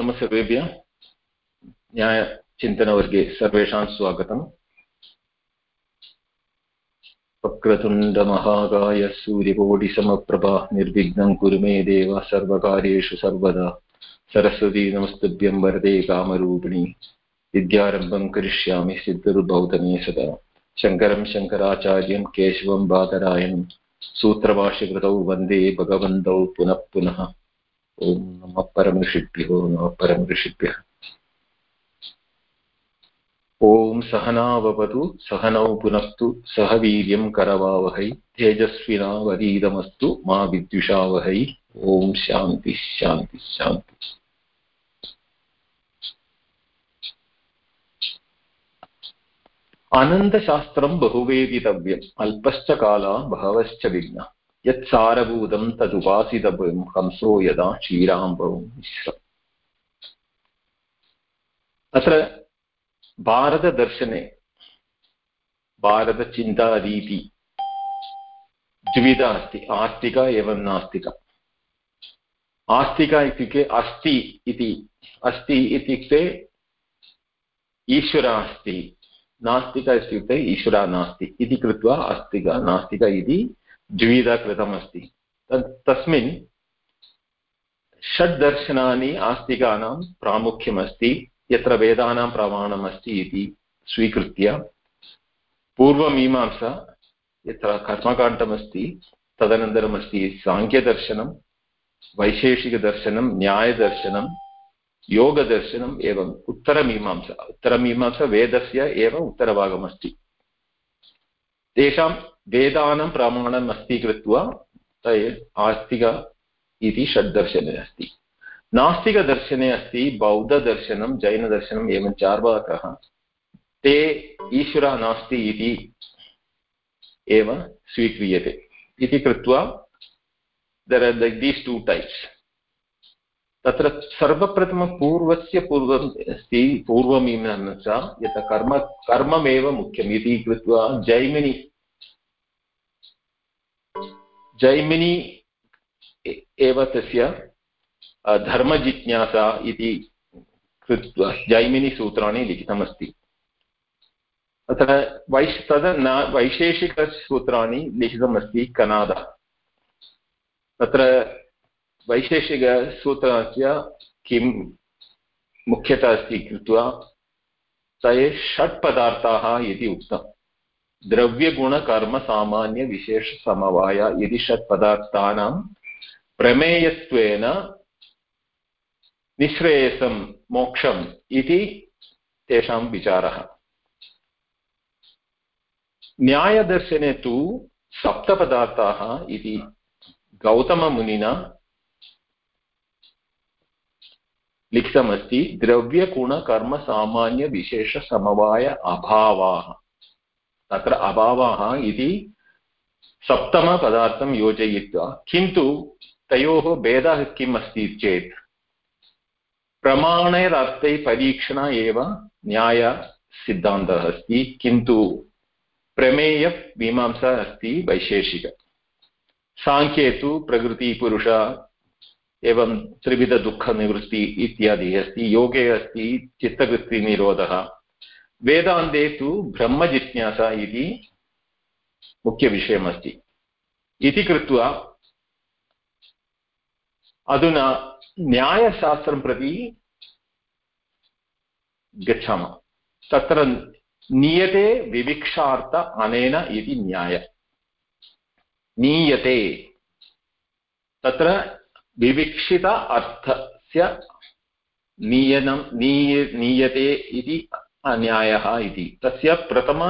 नमः सर्वेभ्यः न्यायचिन्तनवर्गे सर्वेषां स्वागतम्। वक्रतुण्डमहाकाय सूर्यकोटिसमप्रभा निर्विघ्नं कुरु मे देव सर्वकार्येषु सर्वदा। सरस्वती नमस्तुभ्यं वरदे कामरूपिणी। विद्यारम्भं करिष्यामि सिद्धुर्भौतमे सदा। शङ्करं शङ्कराचार्यं केशवं बादरायणं। सूत्रभाष्यकृतौ वंदे भगवन्तौ पुनः पुनः। ॐ नमः परमऋषिभ्यो नमः परमऋषिभ्यः। ॐ सहनाववतु सहनौ पुनस्तु, सह वीर्यं करवावहै तेजस्विनावरीदमस्तु मा विद्विषावहै। ॐ शान्तिः शान्तिः शान्तिः अनन्तशास्त्रं बहुवेदितव्यम्, अल्पश्च काला, बहवश्च विघ्नः यत्सारभूतं तदुपासितव्यं हंसो यदा क्षीराम्बवं मिश्रम्। अत्र भारतदर्शने भारतचिन्तारीति द्विविधा अस्ति आस्तिक एवं नास्तिक। आस्तिक इत्युक्ते अस्ति इति, अस्ति इत्युक्ते ईश्वरः अस्ति नास्तिक इत्युक्ते ईश्वरः नास्ति इति कृत्वा अस्तिक नास्तिक इति द्विविधा कृतमस्ति तस्मिन् षड्दर्शनानि आस्तिकानां प्रामुख्यमस्ति यत्र वेदानां प्रमाणमस्ति इति स्वीकृत्य पूर्वमीमांसा यत्र कर्मकाण्डमस्ति तदनन्तरमस्ति साङ्ख्यदर्शनं वैशेषिकदर्शनं न्यायदर्शनं योगदर्शनम् एवम् उत्तरमीमांसा उत्तरमीमांसा वेदस्य एव उत्तरभागमस्ति तेषां वेदानां प्रमाणम् अस्ति कृत्वा आस्तिक इति षड्दर्शने अस्ति। नास्तिकदर्शने अस्ति, बौद्धदर्शनं, जैनदर्शनम् एवं चार्वाकः। ते ईश्वरः नास्ति इति एव स्वीक्रियते। इति कृत्वा there are these two types तत्र सर्वप्रथमपूर्वस्य पूर्वम् अस्ति पूर्वमीमांसा, यत् कर्म, कर्ममेव मुख्यम् इति कृत्वा जैमिनि जैमिनि एव तस्य धर्मजिज्ञासा इति कृत्वा जैमिनिसूत्राणि लिखितमस्ति। अत्र वैश्, तद् न, वैशेषिकसूत्राणि लिखितमस्ति, कनाद। तत्र वैशेषिकसूत्रस्य किं मुख्यता अस्ति कृत्वा, ते षट्पदार्थाः इति उक्तम् द्रव्यगुणकर्मसामान्यविशेषसमवाय इति षट्पदार्थानां प्रमेयत्वेन निःश्रेयसं मोक्षम् इति तेषां विचारः। न्यायदर्शने तु सप्तपदार्थाः इति गौतममुनिना लिखितमस्ति, द्रव्यगुणकर्मसामान्यविशेषसमवाय अभावाः। तत्र अभावाः इति सप्तमपदार्थं योजयित्वा, किन्तु तयोः भेदः किम् अस्ति चेत्? प्रमाणैरर्थे परीक्षण एव न्यायसिद्धान्तः अस्ति, किन्तु प्रमेयमीमांसा अस्ति वैशेषिक। साङ्ख्ये तु प्रकृतिपुरुष एवं त्रिविधदुःखनिवृत्ति इत्यादि अस्ति, योगे अस्ति चित्तवृत्तिनिरोधः वेदान्ते तु ब्रह्मजिज्ञासा इति मुख्यविषयमस्ति। इति कृत्वा अधुना न्यायशास्त्रं प्रति गच्छामः। तत्र नीयते विविक्षार्थ अनेन इति न्याय। नीयते। तत्र विविक्षित अर्थस्य नीयनं नीय नीयते इति न्यायः इति। तस्य प्रथम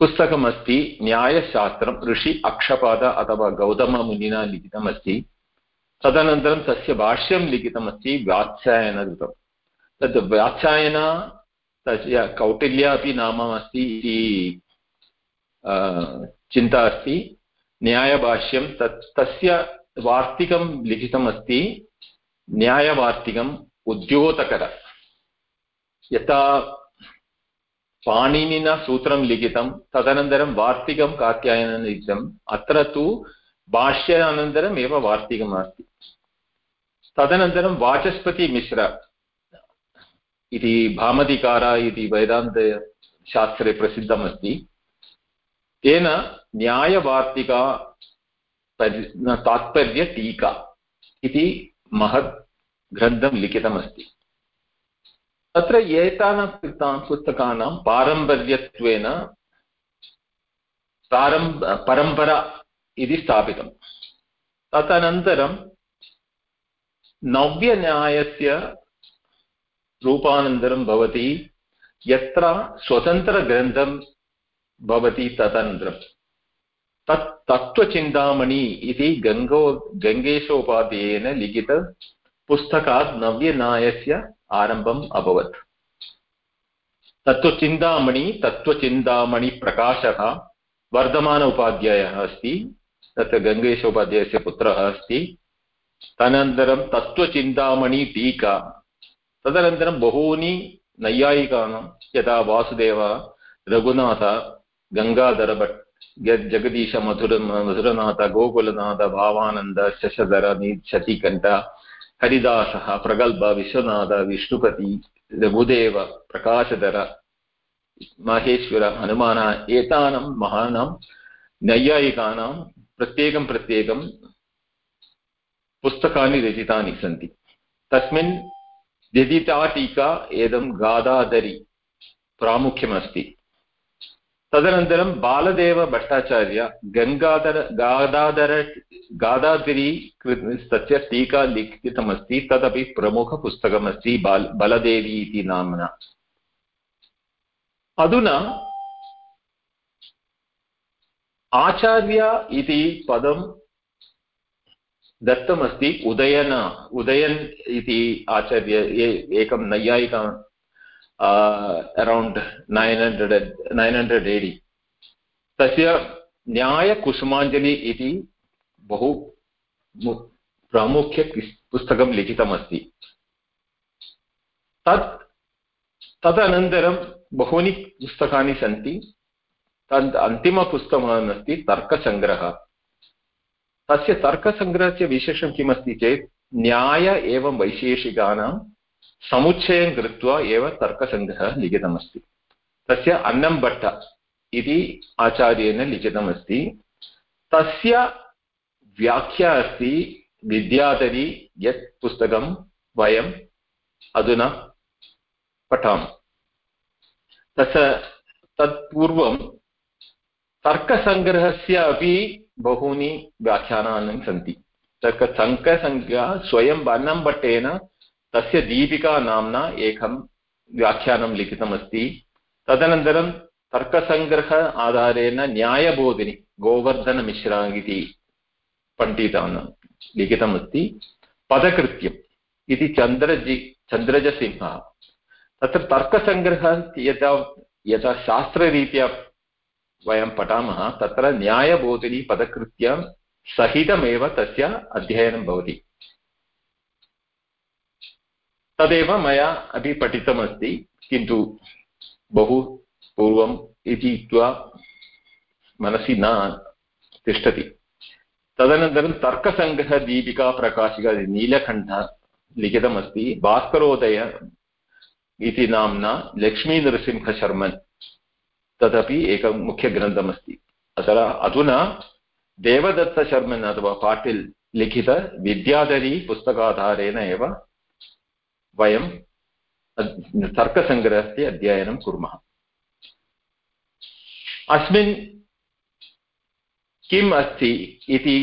पुस्तकमस्ति न्यायशास्त्रं, ऋषि अक्षपाद अथवा गौतममुनिना लिखितमस्ति। तदनन्तरं तस्य भाष्यं लिखितमस्ति व्याख्यायनकृतं। तद् व्याख्यायन तस्य कौटिल्य अपि नाम अस्ति इति चिन्ता अस्ति न्यायभाष्यं तत् तस्य वार्तिकं लिखितमस्ति न्यायवार्तिकम् उद्योतकर यथा पाणिनिना सूत्रं लिखितं तदनन्तरं वार्तिकं कात्यायनं लिखितम् अत्र तु भाष्यानन्तरम् एव वार्तिकम् अस्ति तदनन्तरं वाचस्पतिमिश्र इति भामतिकार इति वेदान्तशास्त्रे प्रसिद्धमस्ति तेन न्यायवार्तिका तात्पर्यटीका इति महत् ग्रन्थं लिखितमस्ति। तत्र एतानां पुस्तकानां पारम्पर्यत्वेन प्रारम्भ, परम्परा इति स्थापितं। तदनन्तरं नव्यन्यायस्य रूपानन्तरं भवति यत्र स्वतन्त्रग्रन्थं भवति तदनन्तरं तत् तत्त्वचिन्तामणि इति गङ्गो गङ्गेशोपाध्यायेन लिखितपुस्तकात् नव्यन्यायस्य आरम्भम् अभवत्। तत्त्वचिन्तामणि तत्त्वचिन्तामणिप्रकाशः वर्धमान उपाध्यायः अस्ति, तत्र गङ्गेशोपाध्यायस्य पुत्रः अस्ति। तदनन्तरं तत्त्वचिन्तामणि टीका। तदनन्तरं बहूनि नैयायिकानां, यथा वासुदेव, रघुनाथ गङ्गाधरभट् जगदीश मधुर, मधुरनाथ, गोकुलनाथ भावानन्द शशधर शतिकण्ठ हरिदासः, प्रगल्भ, विश्वनाथ, विष्णुपति, रघुदेव, प्रकाशधर, माहेश्वर, हनुमान, एतानां महानां, नैयायिकानां प्रत्येकं प्रत्येकं पुस्तकानि रचितानि सन्ति। तस्मिन् व्यदिता टीका एदं गादाधरी प्रामुख्यमस्ति। तदनन्तरं बालदेवभट्टाचार्य गङ्गाधर गादाधर गादाधरी तस्य टीका लिखितमस्ति, तदपि प्रमुखपुस्तकमस्ति बाल बलदेवी इति नाम्ना। अधुना आचार्य इति पदं दत्तमस्ति, उदयन, उदयन् इति आचार्य एकं नैयायिका around nine hundred nine hundred AD तस्य न्यायकुसुमाञ्जलि इति बहु प्रामुख्य पुस्तकं लिखितमस्ति। तत्, तदनन्तरं बहूनि पुस्तकानि सन्ति। तद् अन्तिमपुस्तकम् अस्ति तर्कसङ्ग्रहः। तस्य तर्कसङ्ग्रहस्य विशेषं किमस्ति चेत्, न्याय एवं वैशेषिकानां समुच्चयं कृत्वा एव तर्कसङ्ग्रहः लिखितमस्ति। तस्य अन्नम्भट्ट इति आचार्येण लिखितमस्ति। तस्य व्याख्या अस्ति, विद्याधरी यत् पुस्तकं वयम् अधुना पठामः। तस्य तत्पूर्वं तर्कसङ्ग्रहस्य अपि बहूनि व्याख्यानानि सन्ति। तर्कसङ्कसङ्ख्या स्वयं वर्णम्भट्टेन तस्य दीपिका नाम्ना एकं व्याख्यानं लिखितमस्ति। तदनन्तरं तर्कसङ्ग्रह आधारेण न्यायबोधिनी गोवर्धनमिश्रा इति पण्डितानां लिखितमस्ति। पदकृत्यम् इति चन्द्रजि, चन्द्रजसिंहः। तत्र तर्कसङ्ग्रहः यथा यथा शास्त्ररीत्या वयं पठामः, तत्र न्यायबोधिनी पदकृत्य सहितमेव तस्य अध्ययनं भवति। तदेव मया अपि पठितमस्ति किन्तु बहु पूर्वम् इति उक्त्वा मनसि न तिष्ठति। तदनन्तरं तर्कसङ्ग्रहदीपिका प्रकाशिका नीलकण्ठ लिखितमस्ति, भास्करोदय इति नाम्ना लक्ष्मीनरसिंहशर्मन् तदपि एकं मुख्यग्रन्थमस्ति। अतः अधुना देवदत्तशर्मन् अथवा पाटिल् लिखितविद्याधरी पुस्तकाधारेण एव वयं तर्कसङ्ग्रहस्य अध्ययनं कुर्मः। अस्मिन् किम् अस्ति इति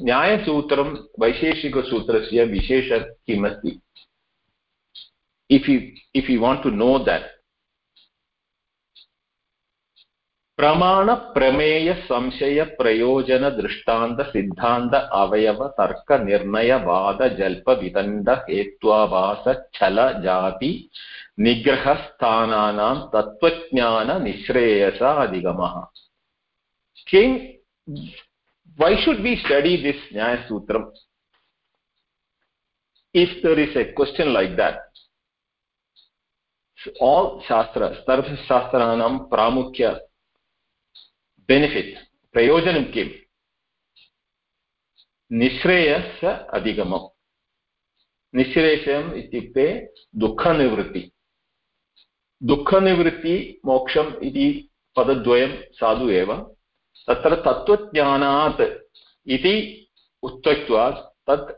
न्यायसूत्रं, वैशेषिकसूत्रस्य विशेष किम् अस्ति? If you if you want to know that प्रमाण प्रमेय संशय प्रयोजन दृष्टांत सिद्धान्त अवयव तर्क निर्णय वाद जल्प विदण्ड हेत्वाभास छल जाति निग्रह प्रमाण प्रमेय संशय प्रयोजन दृष्टांत सिद्धांत अवयव तर्क निर्णय वाद जल्प विदंड हेत्वास छल जाति निग्रह स्थान तत्व निश्रेयस अधिगम why should be study this Nyaya Sutra if there is a question like that all शास्त्र सर्वशास्त्राण प्रामुख्य benefit, prayojanam kim? निःश्रेयस्य अधिगमम् निःश्रेयसम् इत्युक्ते दुःखनिवृत्ति दुःखनिवृत्ति मोक्षम् इति पदद्वयं साधु एव तत्र तत्त्वज्ञानात् इति उक्त्वा तत्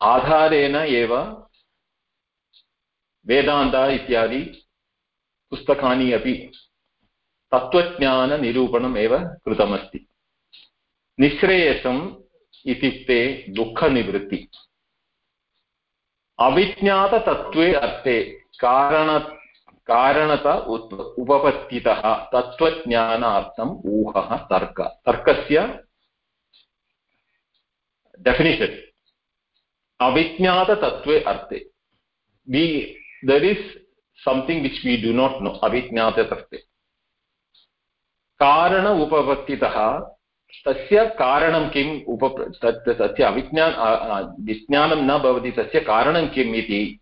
आधारेण एव वेदान्त इत्यादि पुस्तकानि अपि तत्त्वज्ञाननिरूपणम् एव कृतमस्ति। निःश्रेयसम् इत्युक्ते दुःखनिवृत्ति। अविज्ञाततत्त्वे अर्थे कारण, कारणत उपपत्तितः तत्त्वज्ञानार्थम् ऊहः तर्क। तर्कस्य डेफिनिशन् अविज्ञाततत्त्वे अर्थे। वि there is something which we do not know अविज्ञाततत्त्वे। कारण उपपत्तितः तस्य कारणं किम् उप तस्य अविज्ञान विज्ञानं न भवति, तस्य कारणं किम् इति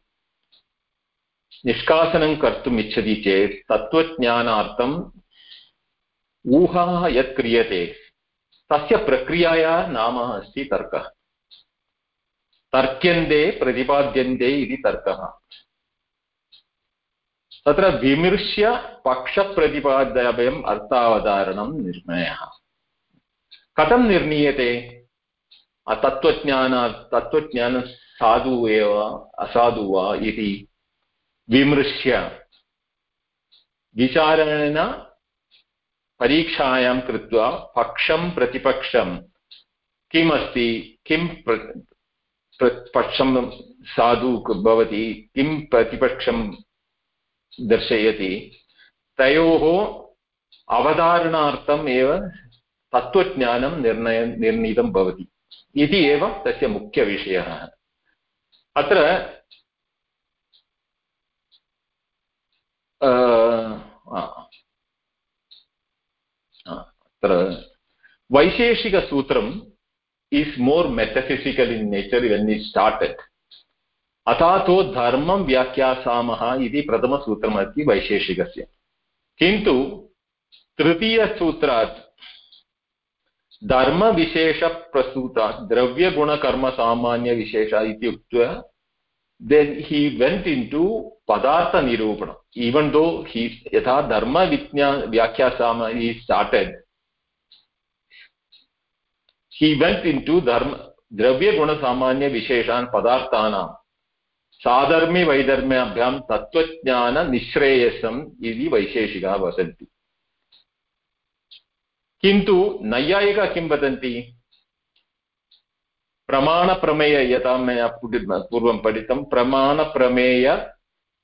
निष्कासनं कर्तुम् इच्छति चेत् तत्त्वज्ञानार्थम् ऊहः यत् क्रियते, तस्य प्रक्रियायाः नाम अस्ति तर्कः। तर्क्यन्ते प्रतिपाद्यन्ते इति तर्कः। तत्र विमृश्य पक्षप्रतिपादयम् अर्थावधारणं निर्णयः। कथं निर्णीयते? तत्त्वज्ञान, तत्त्वज्ञानं साधु एव, असाधु वा इति विमृश्य विचारेण परीक्षायां कृत्वा पक्षं प्रतिपक्षं किमस्ति, किं पक्षं साधु भवति, किं प्रतिपक्षं दर्शयति। तयोः अवधारणार्थम् एव तत्त्वज्ञानं निर्णयं, निर्णीतं भवति। इति एव तस्य मुख्यविषयः। अत्र अत्र वैशेषिकसूत्रम् is more metaphysical in nature when is started अथातो धर्मं व्याख्यासामः इति प्रथमसूत्रमस्ति वैशेषिकस्य। किन्तु तृतीयसूत्रात् धर्मविशेषप्रसूतात् द्रव्यगुणकर्मसामान्यविशेष इत्युक्त्वा then he went into पदार्थनिरूपणम्। ईवन् दो हि यथा धर्मविज्ञा, व्याख्यासाम हि स्टार्टेड् हि वेण्ट् इन् टु धर्म, द्रव्यगुणसामान्यविशेषान् पदार्थानां साधर्म्यवैधर्म्याभ्यां तत्त्वज्ञाननिःश्रेयसम् इति वैशेषिकाः वदन्ति किन्तु नैयायिका किं वदन्ति? प्रमाणप्रमेय यथा मया पूर्वं पठितं, प्रमाणप्रमेय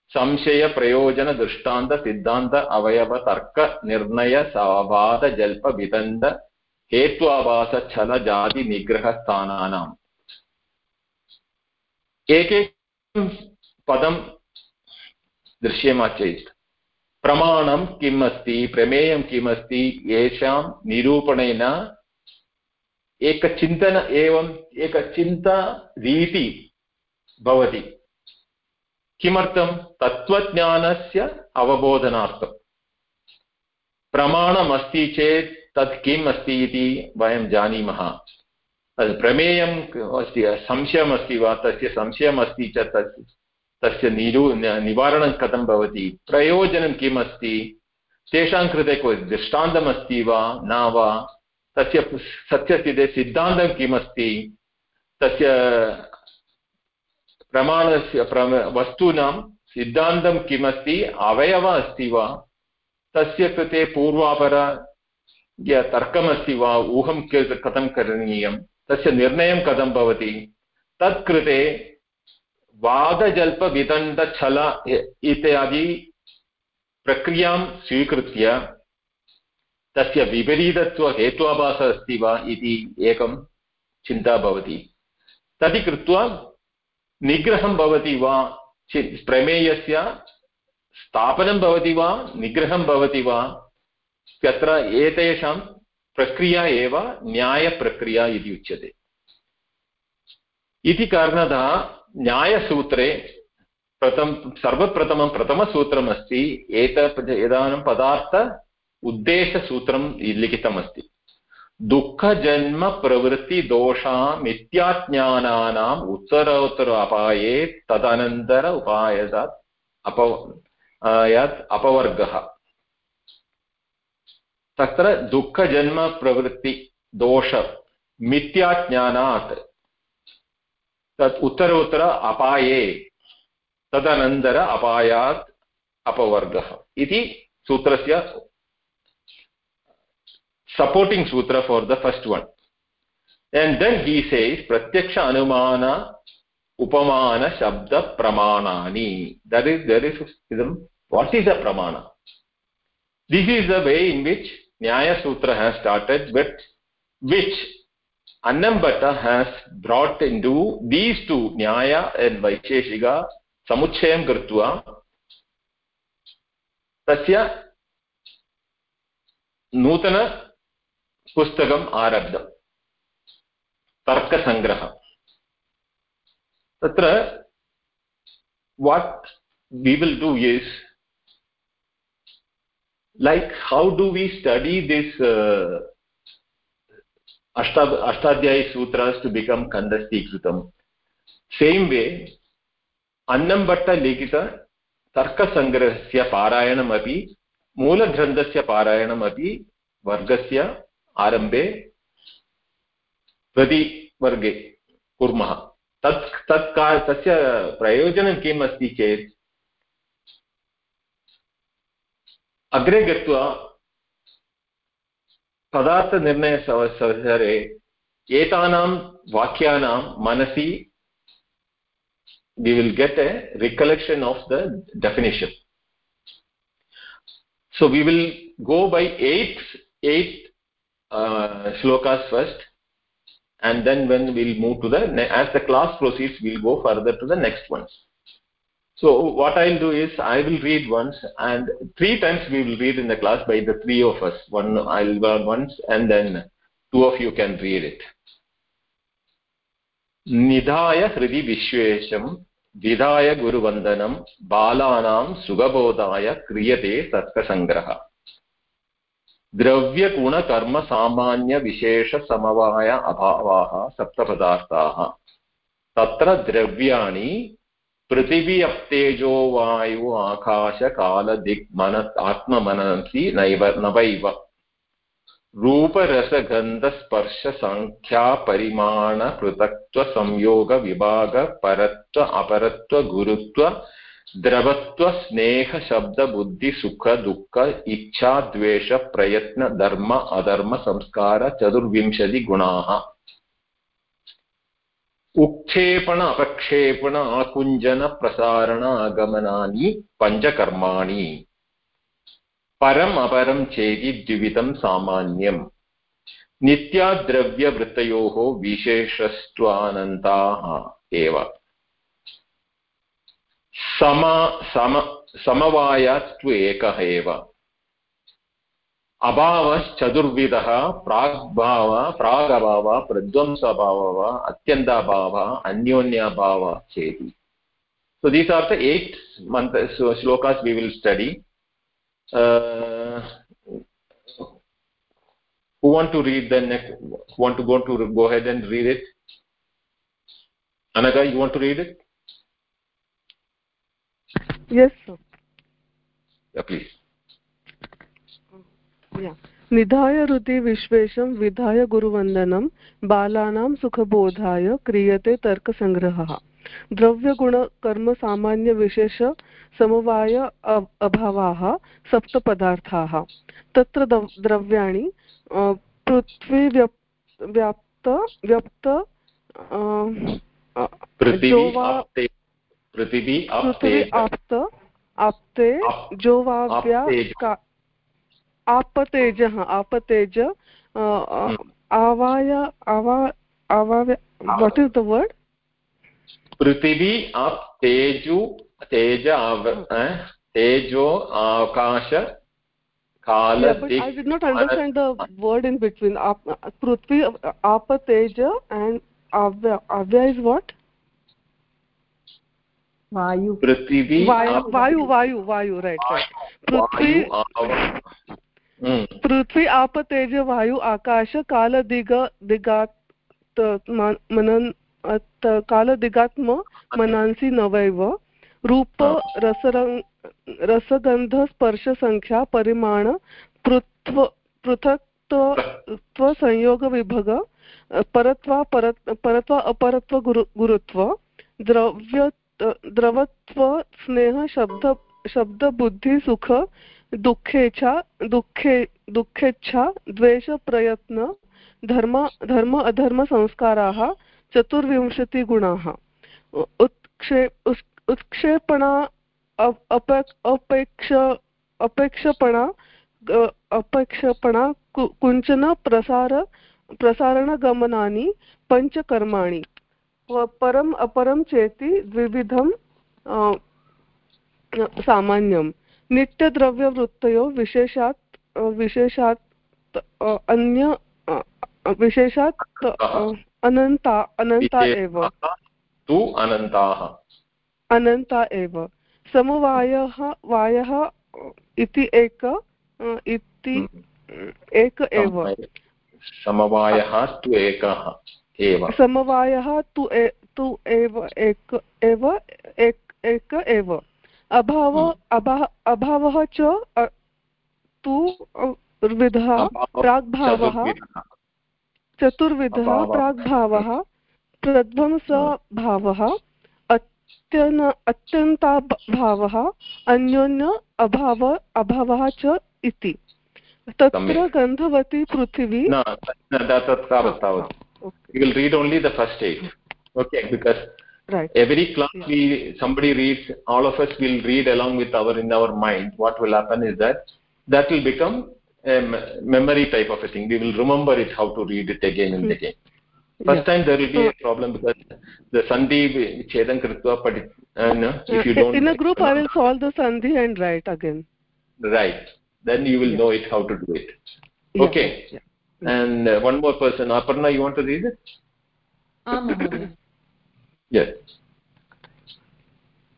संशयप्रयोजनदृष्टान्तसिद्धान्त अवयवतर्कनिर्णयसावादजल्पविदन्त हेत्वाभासछलजातिनिग्रहस्थानानाम् एकैक पदं दृश्यमा चेत् प्रमाणं किम् अस्ति प्रमेयं किम् अस्ति येषां निरूपणेन एकचिन्तन एवम् एकचिन्तारीति भवति। किमर्थं? तत्त्वज्ञानस्य अवबोधनार्थं। प्रमाणमस्ति चेत् तत् किम् अस्ति इति वयं जानीमः। प्रमेयम् अस्ति, संशयमस्ति वा, तस्य संशयमस्ति च तस् तस्य निरू निवारणं कथं भवति, प्रयोजनं किम् अस्ति तेषां कृते क्व दृष्टान्तमस्ति वा, न वा, तस्य सत्यस्थिते सिद्धान्तं किमस्ति, तस्य प्रमाणस्य, प्रम, वस्तूनां सिद्धान्तं किमस्ति, अवयवः अस्ति वा, तस्य कृते पूर्वापर तर्कमस्ति वा, ऊहं कथं करणीयं तस्य निर्णयं कथं भवति? तत्कृते वादजल्पविदण्डछल इत्यादि प्रक्रियाँ स्वीकृत्य तस्य विपरीतत्व हेत्वाभासः अस्ति वा इति एकं चिन्ता भवति। तदि कृत्वा निग्रहं भवति वा? प्रमेयस्य स्थापनं भवति वा? निग्रहं भवति वा? तत्र एतेषां प्रक्रिया एव न्यायप्रक्रिया इति उच्यते। इति कारणतः न्यायसूत्रे प्रथम, सर्वप्रथमं प्रथमसूत्रमस्ति एतत् इदानीं पदार्थ उद्देशसूत्रं लिखितमस्ति। दुःखजन्मप्रवृत्तिदोषामित्याज्ञानानाम् उत्तरोत्तर अपाये तदनन्तर उपायदात् अप यत् अपवर्गः। तत्र दुःखजन्मप्रवृत्तिदोष मिथ्याज्ञानात्। तत् उत्तर अपाये, तदनन्तर अपायात् अपवर्गः इति सूत्रस्य सपोर्टिङ्ग् सूत्र for the first one and then he says प्रत्यक्ष अनुमान उपमानशब्दप्रमाणानि there is there is what is a प्रमाण this is the way in which nyaya has started but which annambata has brought into these two nyaya and vaisheshika samuchayam krutva tasya नूतन पुस्तकम् आरब्धम् तर्कसङ्ग्रहः तत्र what we will do is like how do we study this uh, ashtadhyayi sutras to become kandastikritam same way अन्नं भट्टलिखित तर्कसङ्ग्रहस्य पारायणमपि मूलग्रन्थस्य पारायणमपि वर्गस्य आरम्भे प्रतिवर्गे कुर्मः तत् तत् का तस्य प्रयोजनं किम् अस्ति चेत् अग्रे गत्वा पदार्थनिर्णयसवसरे एतानां वाक्यानां मनसि we will get a recollection of the definition so we will go by eight eight uh, shlokas first and then when we'll move to the as the class proceeds we'll go further to the next ones so what i'll do is i will read once and three times we will read in the class by the three of us one i'll learn once and then two of you can read it निधाय हृदि विश्वेशं विधाय गुरुवन्दनं बालानां सुगबोधाय क्रियते तर्कसङ्ग्रहः द्रव्यगुणकर्मसामान्यविशेषसमवाय अभावाः सप्तपदार्थाः तत्र द्रव्याणि पृथिवी अप्तेजो वायु आकाशकालदिग्मन आत्ममनसि नैव नवैव रूपरसगन्धस्पर्शसङ्ख्यापरिमाणपृथक्त्वसंयोगविभागपरत्व अपरत्व गुरुत्व द्रवत्व स्नेह शब्द बुद्धि सुख दुःख इच्छा द्वेष प्रयत्न धर्म अधर्म संस्कार चतुर्विंशति गुणाः उक्षेपण अपक्षेपण आकुञ्जन प्रसारण आगमनानि पञ्चकर्माणि। परम् अपरं चेति द्विविधं सामान्यम्। नित्याद्रव्यवृत्तयोः विशेषस्त्वानन्ताः एव। सम सम समवायात्व एकः एव। अभावश्चतुर्विधः प्राग्भाव प्रागभावः प्रध्वंसभावः अत्यन्ताभावः अन्योन्याभावः चेति so these are the eight month so shlokas we will study uh, who want to read the next want to go to go ahead and read it anaga you want to read it yes sir yeah please निधाय ऋति विश्वेशं विधाय गुरुवन्दनं बालानां सुखबोधाय क्रियते तर्कसङ्ग्रहः द्रव्यगुणकर्मसामान्यविशेषसमवाय अभावाः सप्तपदार्थाः तत्र द्रव्याणि पृथ्वी व्याप्त व्याप्त पृथिवी आप्त आप्ते जोवाव्या आपतेजः आपतेज hmm. आवाय आवाय वट् इस् द वर्ड् पृथिवी आप् तेज तेजो आकाश वायु. वायु वायु वायु पृथ्वी आप तेज वायु आकाश काल दिग दिगात् मनन् कालदिगात्म मनांसि नवैव. रूप रसरङ् रसगन्धस्पर्शसङ्ख्या परिमाण पृथ्व पृथक्त्व संयोगविभग परत्वा पर परत्वा अपरत्व गुरु गुरुत्व द्रव्य द्रवत्व स्नेह शब्द शब्दबुद्धिसुख दुःखेच्छा दुःखे दुःखेच्छा द्वेषप्रयत्न धर्म धर्म अधर्मसंस्काराः चतुर्विंशतिगुणाः उत्क्षे उत्क्षेपणा अपेक्ष अपेक्षपणा अपेक्षपणा कुञ्चन प्रसार प्रसारणगमनानि पञ्चकर्माणि. परम् अपरं चेति द्विविधं सामान्यं नित्यद्रव्यवृत्तयो विशेषात् विशेषात् अन्य विशेषात् अनन्ता। अनन्ता एव। तु अनन्ताः। अनन्ता एव। समवायः वायः इति एक इति हम्म। एक एव। समवायः तु एकः एव। समवायः तु तु एव एक एव एक एव। अभाव हम्म। अभावः च तु विधः प्राग्भावः। चतुर्विधः। प्राग्भावः। प्रध्वंसभावः। अत्यन अत्यन्ताभावः। अन्योन्य अभाव अभावः च इति। तत्र गन्धवती पृथिवी। तत् तावत् तावत्। you will read only the first eight. Okay because right. Every class yeah. we somebody reads all of us will read along with our in our mind. What will happen is that that will become a memory type of a thing. We will remember it how to read it again and again. First yeah. time there will be a problem because the sandhi chedan kritva but uh, if you don't in a group i will solve the sandhi and write again. Right. Then you will yeah. know it how to do it. Okay. Yeah. and uh, one more person. Aparna you want to read it? आम् yes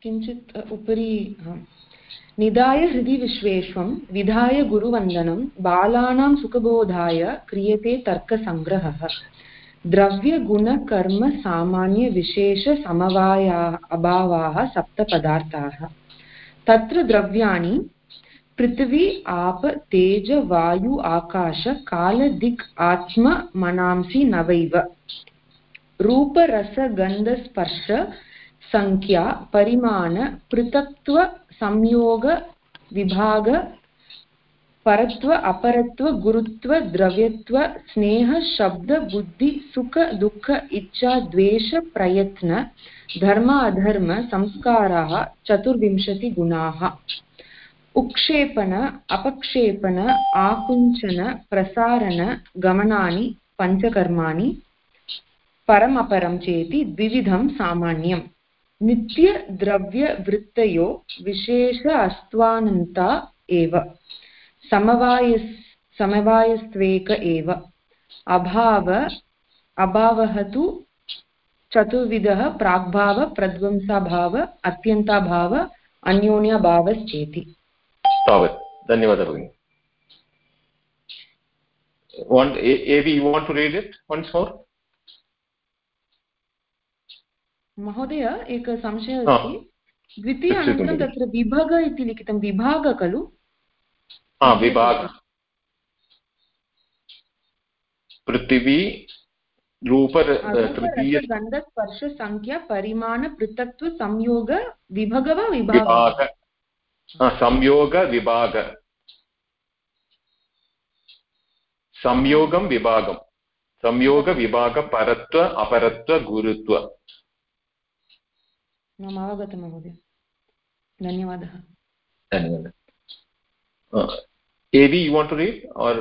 किञ्चित् उपरि निधाय हृदि विश्वेश्वं विधाय गुरुवन्दनं, बालानां सुखबोधाय क्रियते तर्कसङ्ग्रहः। द्रव्यगुणकर्मसामान्यविशेषसमवाया अभावाः सप्तपदार्थाः तत्र द्रव्याणि, पृथिवी, आप, तेज, वायु, आकाश, काल, दिक्, आत्म, मनांसि, नवैव। रूपरसगन्धस्पर्श सङ्ख्या परिमाण, पृथक्त्व, संयोग, विभाग, परत्व, अपरत्व, गुरुत्व, द्रव्यत्व, स्नेह, शब्द, बुद्धि, सुख, दुःख, इच्छा, द्वेष, प्रयत्न धर्म अधर्म संस्काराः चतुर्विंशतिगुणाः उक्षेपण, अपक्षेपण, आकुञ्चन, प्रसारण, गमनानि, पञ्चकर्माणि। परमपरं चेति द्विविधं सामान्यम्। नित्यद्रव्यवृत्तयो विशेष अस्त्वानन्ता एव। समवाय समवायस्त्वेक एव। अभाव अभावः तु चतुर्विधः प्राग्भाव, प्रध्वंसाभाव, अत्यन्ताभाव, अन्योन्यभावश्चेति। तावत्। धन्यवादः भगिनि। Want av you want to read it once more? महोदय एकः संशयः अस्ति। द्वितीय अनन्तरं तत्र विभग इति लिखितं विभाग खलु? विभाग। पृथिवी रूप गन्धस्पर्शसङ्ख्या संयोग विभग वा विभाग? संयोगविभाग संयोगं विभागं। संयोगविभागपरत्व अपरत्व गुरुत्व। मम अवगतं महोदय धन्यवादः धन्यवादः if you want to read or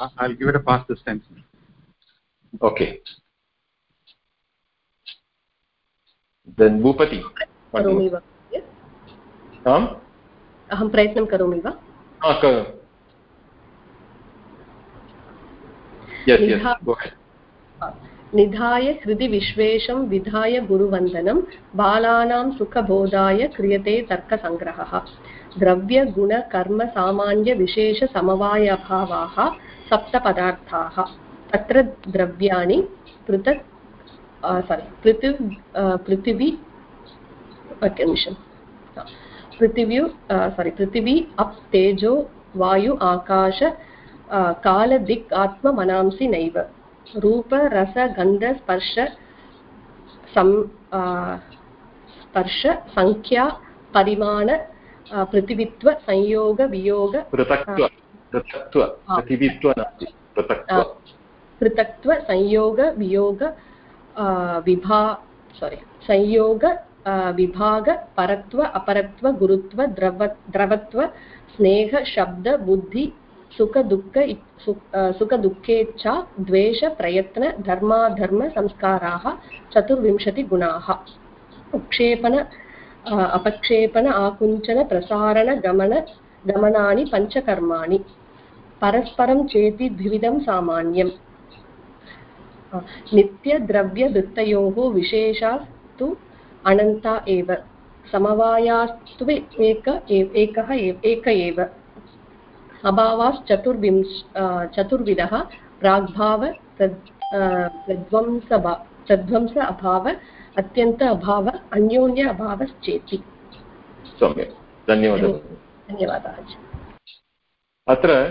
I'll give it a pass this time. Okay. Then Bhupati. करोमि वा आम् अहं प्रयत्नं करोमि वा? निधाय हृदि विश्वेशं विधाय गुरुवन्दनं, बालानां सुखबोधाय क्रियते तर्कसङ्ग्रहः द्रव्यगुणकर्मसामान्यविशेषसमवायभावाः सप्तपदार्थाः तत्र द्रव्याणि पृथक् सारि पृथिव् पृथिवी निमिषं पृथिव्यु सारि पृथिवी, अप्, तेजो, वायु, आकाश कालदिक्, आत्ममनांसि नैव। रूप रस गन्ध स्पर्श सं स्पर्श सङ्ख्या परिमाण पृथिवित्व संयोग वियोग पृथक्त्व संयोग वियोग विभा सोरि संयोग विभाग परत्व अपरत्व गुरुत्व द्रव द्रवत्व स्नेह शब्द बुद्धि सुखदुःख सुखदुःखेच्छा द्वेषप्रयत्न धर्माधर्मसंस्काराः चतुर्विंशतिगुणाः। उक्षेपण अपक्षेपण, आकुञ्चन, प्रसारण, गमन, गमनानि, पञ्चकर्माणि। परस्परं चेति द्विविधं सामान्यम्। नित्यद्रव्यवृत्तयोः विशेषास्तु अनन्ता एव। समवायास्तु एक, एकः एक एव। अभावाश्चतुर्विंश चतुर्विधः प्राग्भाव प्रध्वंस प्रध्वंस अभाव अत्यन्त अभाव अन्योन्य अभावश्चेति। सम्यक्। धन्यवादः। धन्यवादः अत्र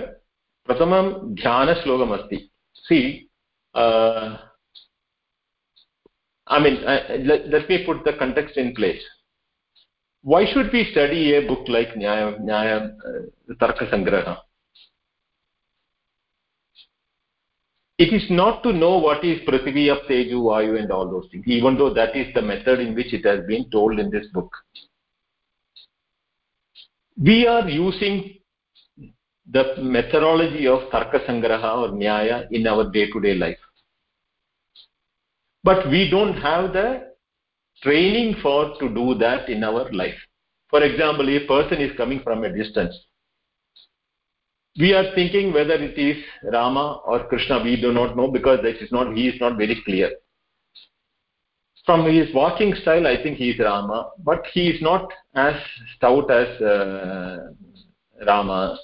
प्रथमं ध्यानश्लोकमस्ति। सि I mean, uh, let, let me put the context in place. Why should we study a book like Nyaya, Nyaya uh, Tarka Sangraha? It is not to know what is Prithivi of Teju, Vayu and all those things, even though that is the method in which it has been told in this book. We are using the methodology of Tarka Sangraha or Nyaya in our day-to-day -day life. But we don't have the training for to do that in our life. For example, a person is coming from a distance. We are thinking whether it is Rama or Krishna, we do not know because that is not, he is not very clear. From his walking style, I think he is Rama, but he is not as stout as uh, Rama.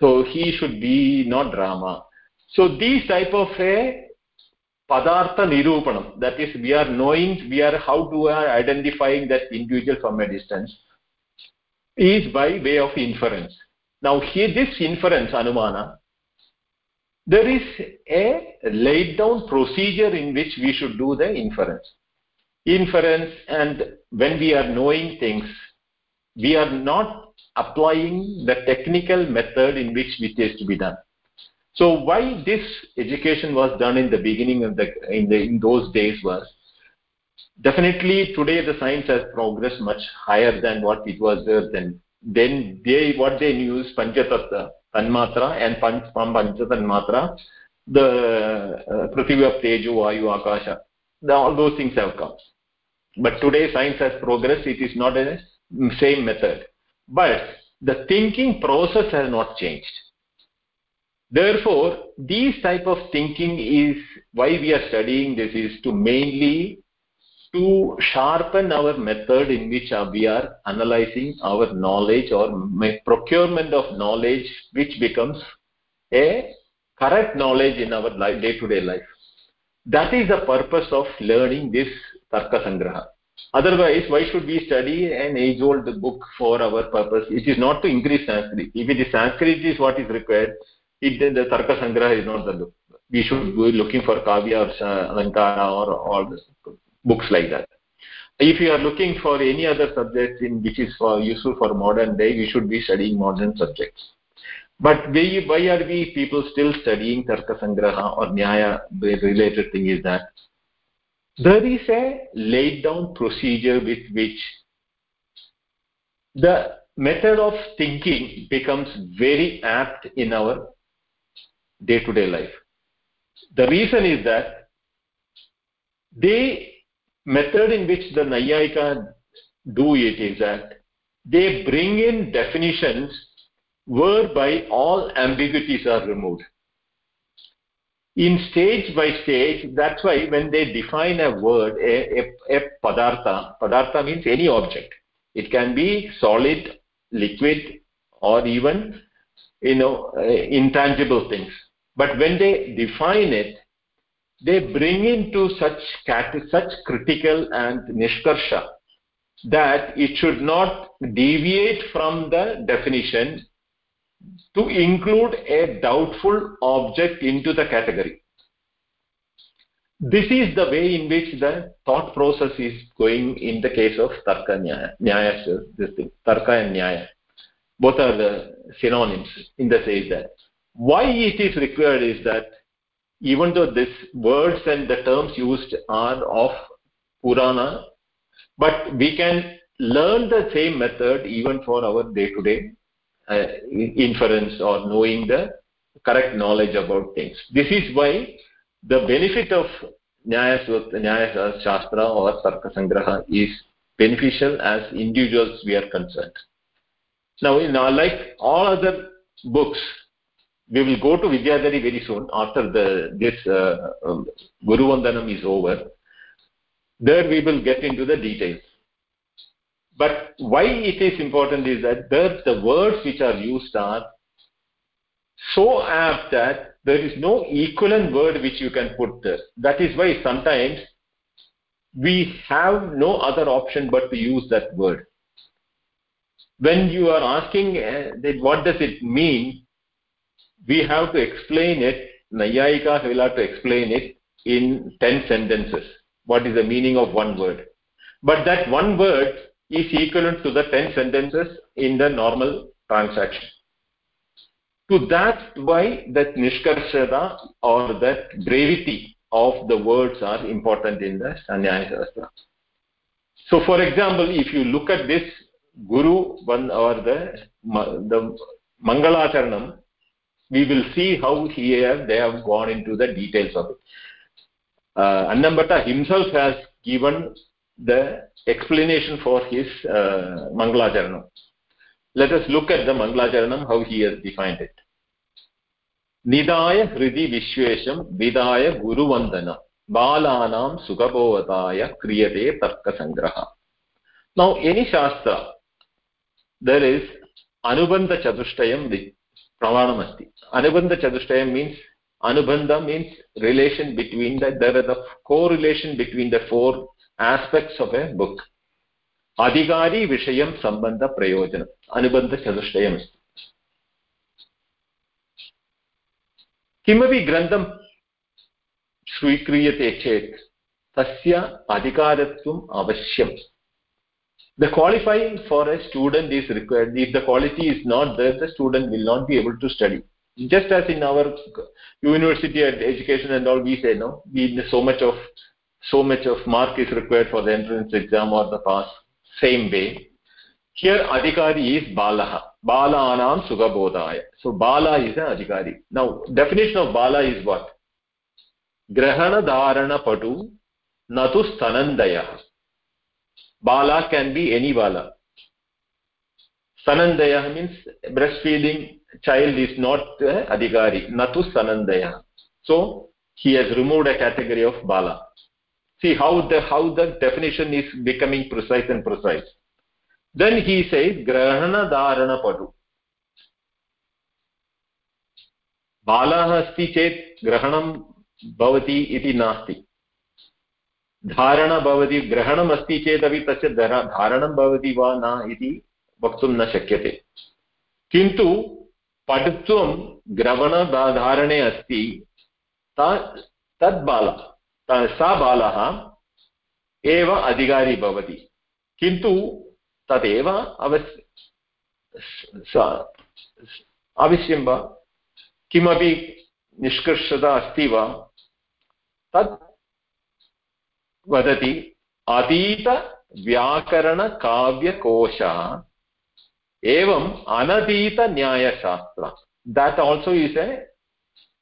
So he should be not Rama. So these type of a padartha nirupanam that is we are knowing we are how to are identifying that individual from a distance is by way of inference. Now here this inference anumana there is a laid down procedure in which we should do the inference. Inference and when we are knowing things we are not applying the technical method in which it is to be done so why this education was done in the beginning of the in, the, in those days was definitely today the science has progressed much higher than what it was there then. Then they what they knew is panchatattva, tanmatra and panch, panchatanmatra, the uh, of teju, vayu, akasha. The, all those things have come. But today science has progressed. It is not a same method. But the thinking process has not changed therefore these type of thinking is why we are studying this is to mainly to sharpen our method in which uh, we are analyzing our knowledge or procurement of knowledge which becomes a correct knowledge in our day to day life. That is the purpose of learning this tarka sangraha otherwise why should we study an age old book for our purpose? It is not to increase sanskrit. If it is sanskrit is what is required it then the tarka sangraha is not the we should be looking for kavya or uh, alankara or all this books like that. If you are looking for any other subject in which is for useful for modern day we should be studying modern subjects. But why, why are we people still studying tarka sangraha or nyaya related thing is that there is a laid down procedure with which the method of thinking becomes very apt in our day-to-day life. The reason is that the method in which the Nayayika do it is that they bring in definitions whereby all ambiguities are removed. in stage by stage that's why when they define a word a, a, a padartha padartha means any object it can be solid liquid or even you know uh, intangible things but when they define it they bring into such such critical and nishkarsha that it should not deviate from the definition to include a doubtful object into the category. This is the way in which the thought process is going in the case of Tarka Nyaya, Nyaya this thing, Tarka and Nyaya. Both are the synonyms in the sense that why it is required is that even though these words and the terms used are of Purana, but we can learn the same method even for our day-to-day uh, inference or knowing the correct knowledge about things. This is why the benefit of Nyaya, Nyaya Shastra or Tarka Sangraha is beneficial as individuals we are concerned. Now, in our, like all other books, we will go to Vidyadhari very soon after the this uh, um, Guru Vandanam is over. There we will get into the details. But why it is important is that there the words which are used are so apt that there is no equivalent word which you can put there. That is why sometimes we have no other option but to use that word. When you are asking uh, that what does it mean, we have to explain it, Nayayika will have to explain it in 10 sentences. What is the meaning of one word? But that one word is equivalent to the 10 sentences in the normal transaction. To that, why that Nishkarshada or that brevity of the words are important in the Sanyaya Shastra. So, for example, if you look at this Guru one or the, the Mangalacharanam, we will see how here they have gone into the details of it. Uh, himself has given the explanation for his uh, Mangalacharanam. Let us look at the Mangalacharanam, how he has defined it. Nidaya Hridi Vishwesham Vidaya Guru Vandana Balanam Sukhabodaya Kriyate Tarka Sangraha. Now, any Shastra, there is Anubandha Chatushtayam Pramanam Asti. Anubandha Chatushtayam means Anubandha means relation between the, there is a correlation between the four aspects of a book अधिकारी विषयं सम्बन्धप्रयोजनम् अनुबन्धचतुष्टयमस्ति किमपि ग्रन्थं स्वीक्रियते चेत् तस्य अधिकारत्वम् अवश्यम् the qualifying for a student is required. If the quality is not there the student will not be able to study. Just as in our university education and all we say no we so much of so much of mark is required for the entrance exam or the pass. Same way here adhikari is balaha. Balanam sugabodaya so bala is an adhikari. Now definition of bala is what? Grahana dharana patu natu stanandaya bala can be any bala sanandaya means breastfeeding child is not uh, adhikari natu sanandaya so he has removed a category of bala see how the how the definition is becoming precise and precise then he says grahana dharana padu बालः अस्ति चेत् ग्रहणं भवति इति नास्ति धारण भवति ग्रहणम् अस्ति चेदपि तस्य धारणं भवति वा न इति वक्तुं न शक्यते। किन्तु पटुत्वं ग्रवणधारणे अस्ति, ता, तद् बालः सा बालः एव अधिकारी भवति। किन्तु तदेव अवश्य अवश्यं वा? किमपि निष्कर्षता अस्ति वा? तत् वदति अतीतव्याकरणकाव्यकोशः एवम् अनतीतन्यायशास्त्र that also is a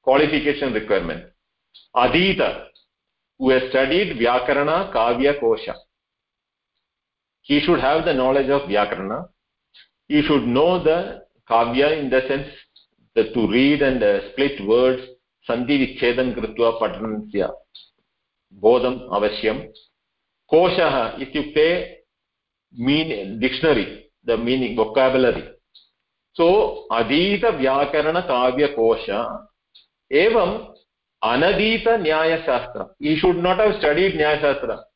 qualification requirement adita who has studied Vyakarana Kavya Kosha. He should have the knowledge of Vyakarana. He should know the Kavya in the sense that to read and uh, split words. sandhi सन्धिविच्छेदं कृत्वा पठनस्य बोधम् अवश्यं कोशः इत्युक्ते mean dictionary the meaning vocabulary so अधीतव्याकरणकाव्यकोश एवम् अनधीतन्यायशास्त्र you should not have studied न्यायशास्त्र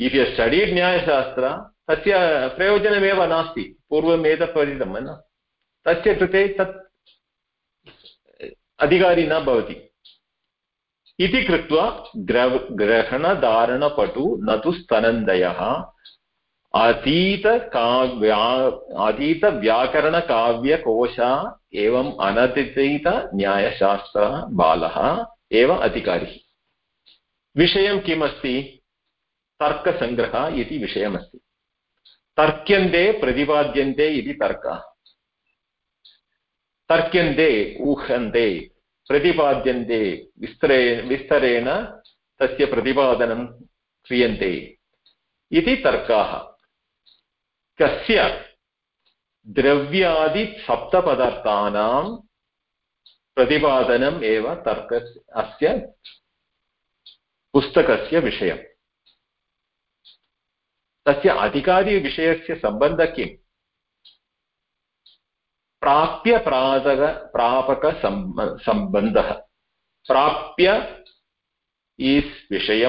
if you studied न्यायशास्त्र, तस्य प्रयोजनमेव नास्ति। पूर्वम् एतत् पठितं न? तस्य कृते तत् अधिकारी न भवति। इति कृत्वा ग्र ग्रहणधारणपटु न तु स्तनन्दयः। अतीतकाव्या, अतीतव्याकरणकाव्यकोश एवम् अनतितन्यायशास्त्रः बालः एव अधिकारी। विषयं किमस्ति? तर्कसङ्ग्रहः इति विषयमस्ति। तर्क्यन्ते प्रतिपाद्यन्ते इति तर्कः। तर्क्यन्ते ऊहन्ते प्रतिपाद्यन्ते, विस्तरे, विस्तरेण तस्य प्रतिपादनं क्रियन्ते। इति तर्काः। कस्य द्रव्यादिसप्तपदार्थानां प्रतिपादनम् एव तर्क, अस्य पुस्तकस्य विषयम्। तस्य अधिकारिविषयस्य सम्बन्धः किम्? प्राप्य प्रातक प्रापक संबंध प्राप्य इस विषय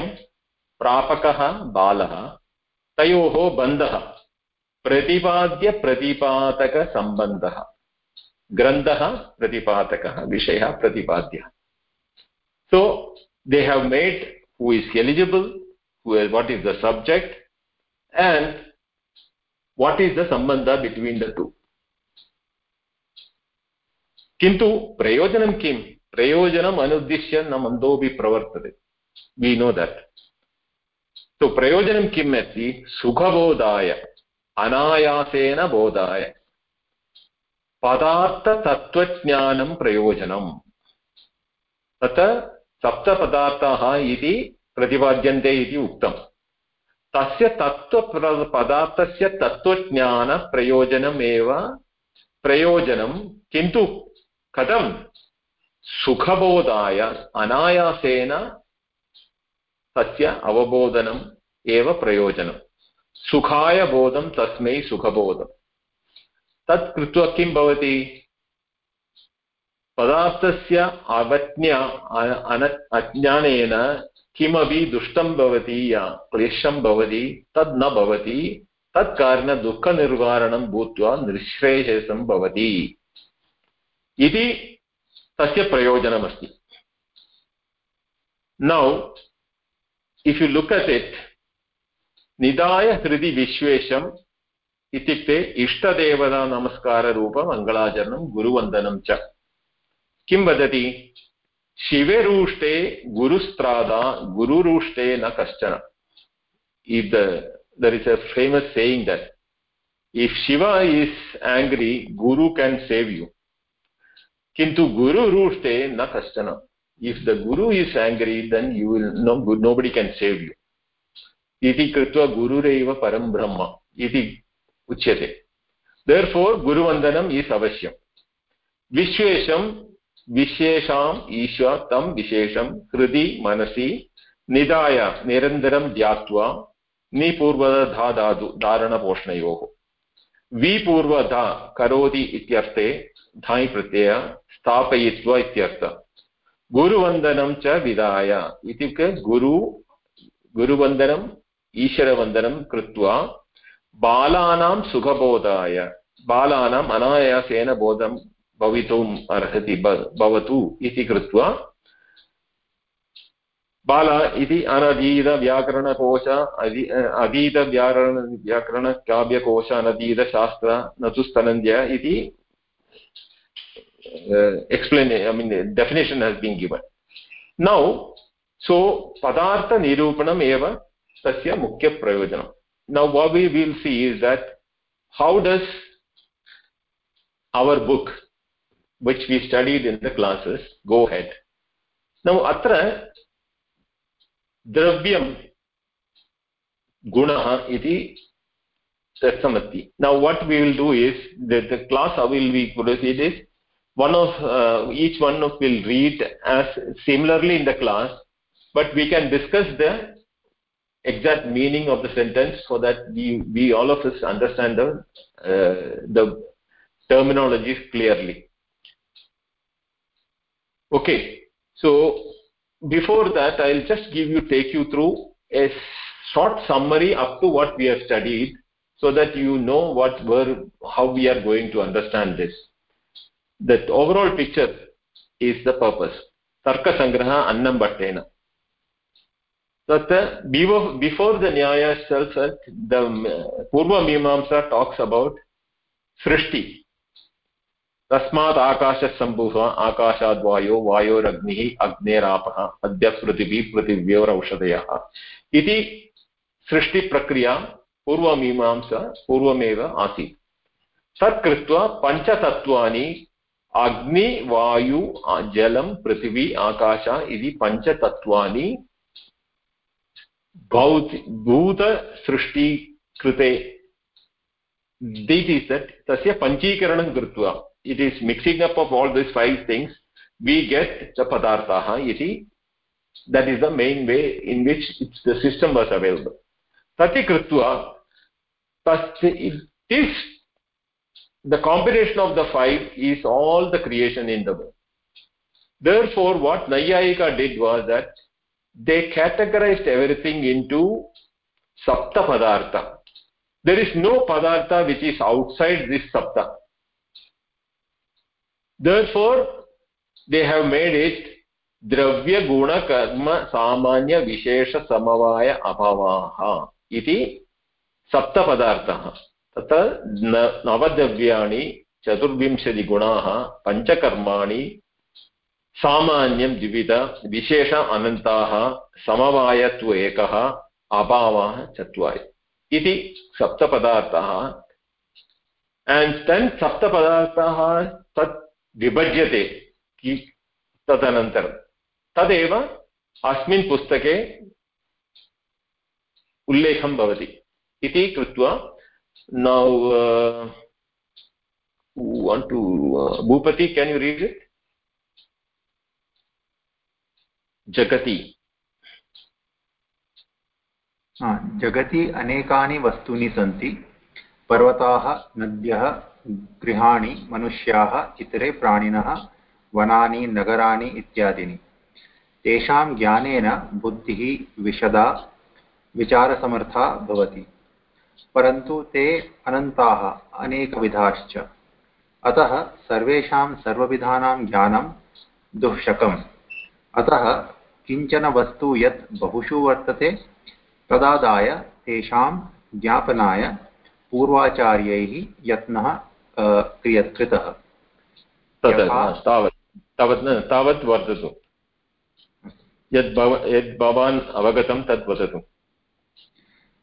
प्रापक बाल प्रापकः बंध तयोः बन्धः संबंध ग्रंथ प्रतिपातकः, विषय प्रतिपाद्यः। So they have made who is eligible who what is the subject and what is the sambandha between the two किन्तु प्रयोजनं किं? प्रयोजनम् अनुद्दिश्य न मन्दोपि प्रवर्तते. वि नो दट् सो प्रयोजनं किम् अस्ति? सुखबोधाय, अनायासेन बोधाय. पदार्थतत्त्वज्ञानं प्रयोजनम्. तत्र सप्तपदार्थाः इति प्रतिपाद्यन्ते इति उक्तम्. तस्य तत्त्व पदार्थस्य तत्त्वज्ञानप्रयोजनमेव प्रयोजनं किन्तु कथं सुखबोधाय अनायासेन तस्य अवबोधनम् एव प्रयोजनं सुखाय बोधं तस्मै सुखबोधम्। तत् कृत्वा किं भवति? पदार्थस्य अवज्ञा अज्ञानेन किमपि दुष्टं भवति या क्लेशं भवति, तद् न भवति। तत्कारण दुःखनिर्वारणं भूत्वा निःश्रेयसं भवति। इति तस्य प्रयोजनमस्ति। Now if you look at it निधाय हृदि विश्वेशम् इत्युक्ते इष्टदेवतानमस्काररूपमङ्गलाचरणं गुरुवन्दनं च। किं वदति? शिवेरूष्टे गुरुस्त्रादा, गुरुरूष्टे न कश्चन। If the, there is a famous saying that, if shiva is angry, guru can save kintu guru rushte na kashchana if the guru is angry then you will no nobody can save you iti krutva gurureva param brahma iti uchyate therefore guru vandanam is avashyam vishwesham विशेषाम् ईश्वर तं विशेषं हृदि मनसि निधाय निरन्तरं ध्यात्वा निपूर्वधा धातु धारणपोषणयोः विपूर्वधा करोति इत्यर्थे धाय् प्रत्यय स्थापयित्वा इत्यर्थ। गुरुवन्दनं च विधाय। इत्युक्ते गुरु गुरुवन्दनम् ईश्वरवन्दनं कृत्वा बालानां सुखबोधाय बालानाम् अनायासेन बोधं भवितुम् अर्हति भवतु इति कृत्वा बाल इति अनधीतव्याकरणकोश, अधि, अधीतव्याकरण, व्याकरणकाव्यकोश, अनधीतशास्त्र न तु स्तनन्द्य इति explain I mean definition has been given now so पदार्थनिरूपणम् एव तस्य मुख्यप्रयोजनं नौ वा we will see is that how does our book which we studied in the classes go ahead now atra dravyam gunah iti tassamati now what we will do is the, the class how will we proceed is one of uh, each one of will read as similarly in the class but we can discuss the exact meaning of the sentence so that we, we all of us understand the uh, the terminologies clearly. Okay so before that i'll just give you take you through a short summary up to what we have studied so that you know what were how we are going to understand this the overall picture is the purpose tarka sangraha annam bhattena that before, before the nyaya itself the purva mimamsa talks about srishti तस्मात् आकाशसम्भुः आकाशाद्वायो वायोरग्निः अग्नेरापः अद्य पृथिवी पृथिव्योरौषधयः इति सृष्टिप्रक्रिया पूर्वमीमांसा पूर्वमेव आसीत् तत् कृत्वा पञ्चतत्त्वानि अग्नि, वायु जलं पृथिवी, आकाश इति पञ्चतत्त्वानि भौति, भूतसृष्टिकृते दिस् इस् दट् तस्य पञ्चीकरणं कृत्वा it is mixing up of all this five things we get च पदार्थाः इति that is the main way in which it's the system was available तत् कृत्वा, तस्य it is the combination of the five is all the creation in the world. Therefore, what Nayayika did was that they categorized everything into Sapta Padartha. There is no Padartha which is outside this Sapta. Therefore, they have made it Guna Karma Samanya Vishesha Samavaya Abhavaha iti Sapta Padartha. तत्र नवद्रव्याणि चतुर्विंशतिगुणाः पञ्चकर्माणि सामान्यं द्विविध विशेष अनन्ताः समवायत्व एकः अभावः चत्वारि इति सप्तपदार्थाः। And then सप्तपदार्थाः तत् विभज्यते तदनन्तरं। तदेव अस्मिन् पुस्तके उल्लेखं भवति इति कृत्वा now uh, want to uh, bhupati can you read it? Jagati. जगति अनेकानि वस्तूनि सन्ति पर्वताः नद्यः गृहाणि मनुष्याः इतरे प्राणिनः वनानि नगराणि इत्यादीनि। तेषां ज्ञानेन बुद्धिः विशदा विचारसमर्था भवति। परन्तु ते अनन्ताः अनेकविधाश्च। अतः सर्वेषां सर्वविधानां ज्ञानं दुःशकम्। अतः किंचन वस्तु यत् बहुषु वर्तते तदादाय तेषां ज्ञापनाय पूर्वाचार्यैः यत्नः कृतः। तावत् तावत् वर्ततु। यद् यद् भवान् अवगतं तद् वदतु।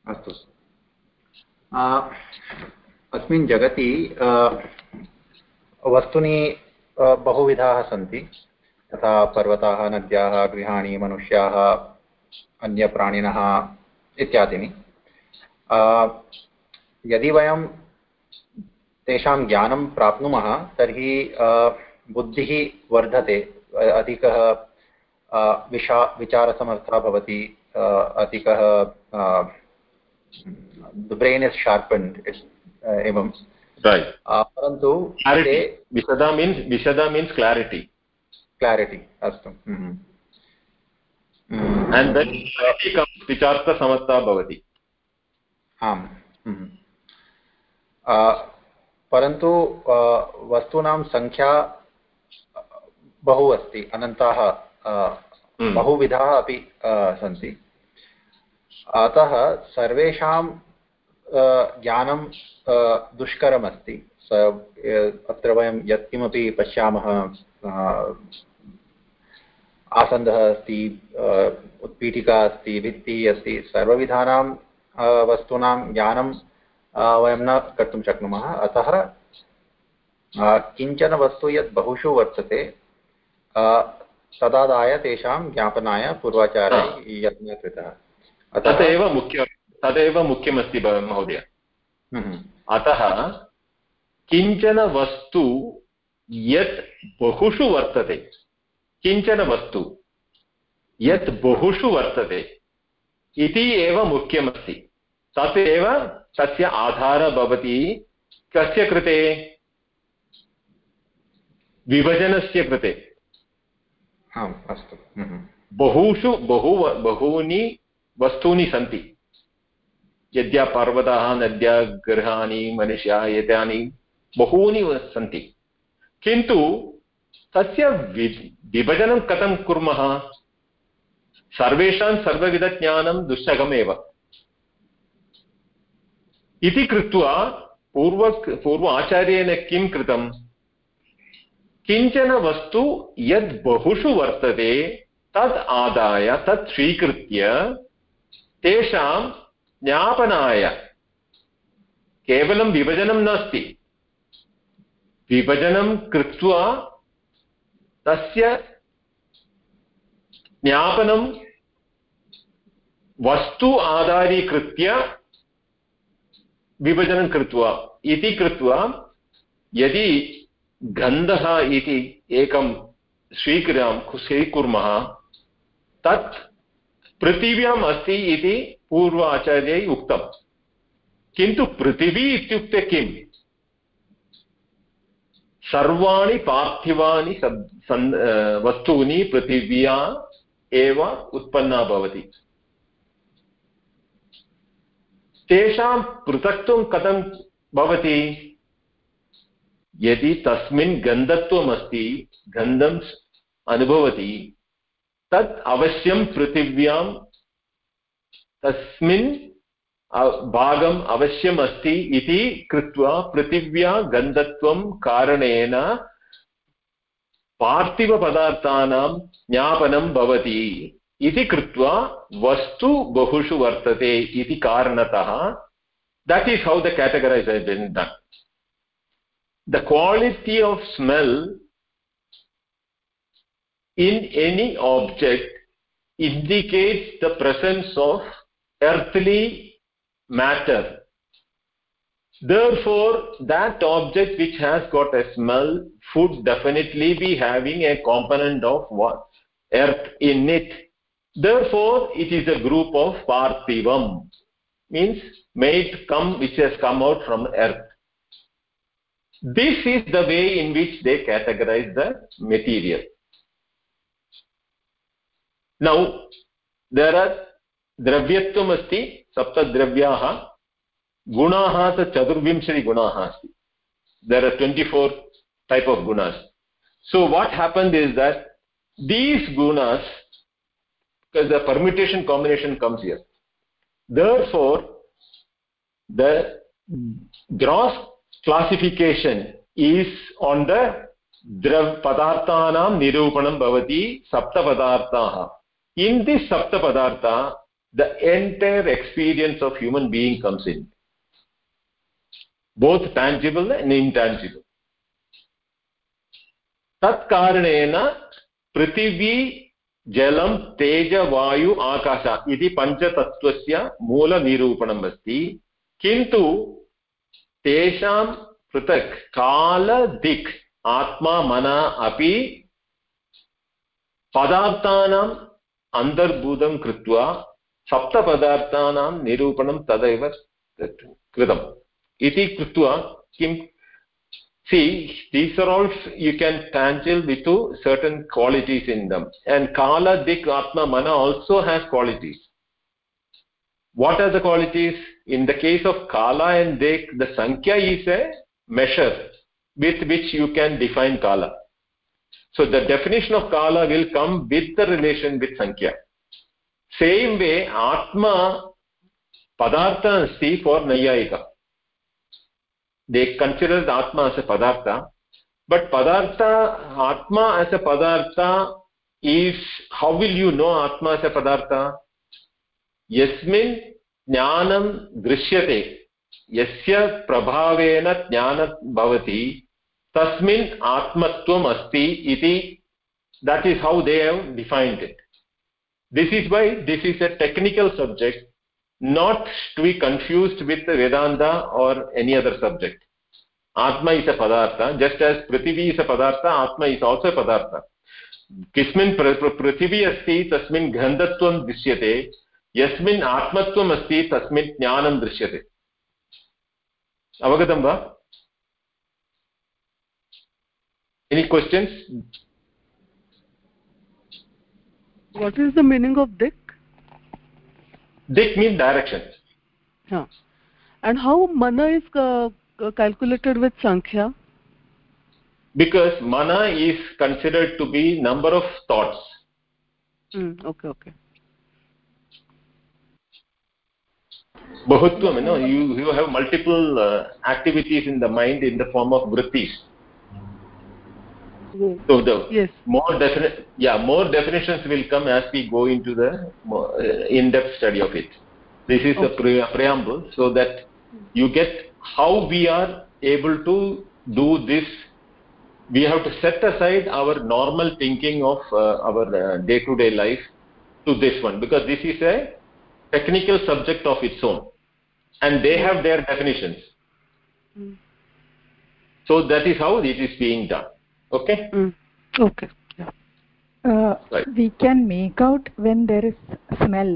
अस्तु। अस्मिन् जगति वस्तूनि बहुविधाः सन्ति। यथा पर्वताः, नद्याः, गृहाणि, मनुष्याः, अन्यप्राणिनः इत्यादीनि। यदि वयं तेषां ज्ञानं प्राप्नुमः, तर्हि बुद्धिः वर्धते, अधिकः विशा, विचारसमर्थः भवति अधिकः the brain is sharpened uh, evam right uh, parantu clarity visada means visada means clarity clarity astu mm -hmm. mm. and then clarity comes vichartha samatha bhavati आम् परन्तु वस्तूनां सङ्ख्या बहु अस्ति अनन्ताः बहुविधाः अपि सन्ति अतः सर्वेषां ज्ञानं दुष्करमस्ति। अत्र वयं यत्किमपि पश्यामः आसन्दः अस्ति उत्पीठिका अस्ति भित्तिः अस्ति सर्वविधानां वस्तूनां ज्ञानं वयं न कर्तुं शक्नुमः। अतः किंचन वस्तु यत् बहुषु वर्तते तदादाय तेषां ज्ञापनाय पूर्वाचारैः यत्नः कृतः तदेव मुख्य तदेव मुख्यमस्ति महोदय। हम्म। अतः किंचन वस्तु यत् बहुषु वर्तते। किंचन वस्तु यत् बहुषु वर्तते इति एव मुख्यमस्ति। तत् एव तस्य आधारः भवति कस्य कृते? विभजनस्य कृते। आम् अस्तु। बहुषु बहु बहूनि वस्तूनि सन्ति। यद्या पर्वताः, नद्या, गृहाणि, मनुष्याः, एतानि बहूनि सन्ति। किन्तु तस्य विभजनं कथं कुर्मः? सर्वेषां सर्वविधज्ञानं दुःसहमेव इति कृत्वा पूर्व पूर्व आचार्येण किं कृतं? किंचन वस्तु यद् बहुषु वर्तते तद् आदाय, तत् स्वीकृत्य तेषां ज्ञापनाय। केवलं विभजनं नास्ति। विभजनं कृत्वा तस्य ज्ञापनं वस्तु आधारीकृत्य विभजनं कृत्वा इति कृत्वा यदि गन्धः इति एकं स्वीकुर्यां स्वीकुर्मः, तत् पृथिव्याम् अस्ति इति पूर्व आचार्यैः उक्तम्। किन्तु पृथिवी इत्युक्ते किम्? सर्वाणि पार्थिवानि वस्तूनि पृथिव्या एव उत्पन्ना भवति। तेषां पृथक्त्वं कथं भवति? यदि तस्मिन् गन्धत्वमस्ति गन्धम् अनुभवति तत् अवश्यं पृथिव्यां, तस्मिन् भागम् अवश्यम् अस्ति इति कृत्वा पृथिव्या गन्धत्वं कारणेन पार्थिवपदार्थानां ज्ञापनं भवति इति कृत्वा वस्तु बहुषु वर्तते इति कारणतः that is how the categories been done the quality of smell in any object indicates the presence of earthly matter. Therefore that object which has got a smell should definitely be having a component of what? Earth in it. Therefore it is a group of parthivam means made come which has come out from earth. This is the way in which they categorize the material now there द्रव्यत्वम् अस्ति सप्तद्रव्याः गुणाः च चतुर्विंशतिगुणाः अस्ति there are twenty four type of गुणास् so what happens is that these गुणास् the permutation combination comes here therefore the gross classification is on द्रव् पदार्थानां निरूपणं भवति सप्तपदार्थाः in this sapta padartha the entire experience of human being comes in both tangible and intangible tat karanena prithvi जलं तेज वायु आकाश इति पञ्चतत्त्वस्य मूलनिरूपणम् अस्ति किन्तु तेषां पृथक् काल दिक् आत्मा मन अपि पदार्थानाम् अन्तर्भूतं कृत्वा सप्तपदार्थानां निरूपणं तदैव कृतम् इति कृत्वा किं see these are all you can tangle with certain qualities in them and kala dik atma mana also has qualities what are the qualities in the case of kala and dik the sankhya is a measure with which you can define kala So the definition of kala will come with the relation with sankhya same way atma padartha asti for nayayika they consider the atma as a padartha but padartha atma as a padartha is how will you know atma as a padartha यस्मिन् ज्ञानं दृश्यते यस्य प्रभावेन ज्ञानं भवति तस्मिन् आत्मत्वम् अस्ति इति that is how they have defined it this is why this is a technical subject not to be confused with Vedanta or any other subject आत्मा इस् अ पदार्थ जस्ट् एस् पृथिवी इस् अ पदार्थ आत्म is also a पदार्थ किस्मिन् पृथिवी अस्ति तस्मिन् गन्धत्वं दृश्यते यस्मिन् आत्मत्वम् अस्ति तस्मिन् ज्ञानं दृश्यते अवगतं वा any questions? What is the meaning of dik dik means direction. And how mana is uh, uh, calculated with sankhya? Because mana is considered to be number of thoughts. Hmm, okay okay. Bahutvam you know you, you have multiple uh, activities in the mind in the form of vrittis mm. so the yes more definite yeah more definitions will come as we go into the uh, in depth study of it this is okay. a pre preamble so that you get how we are able to do this we have to set aside our normal thinking of uh, our day to day life to this one because this is a technical subject of its own and they have their definitions mm. so that is how it is being done okay mm. okay yeah. uh, right. we can make out when there is smell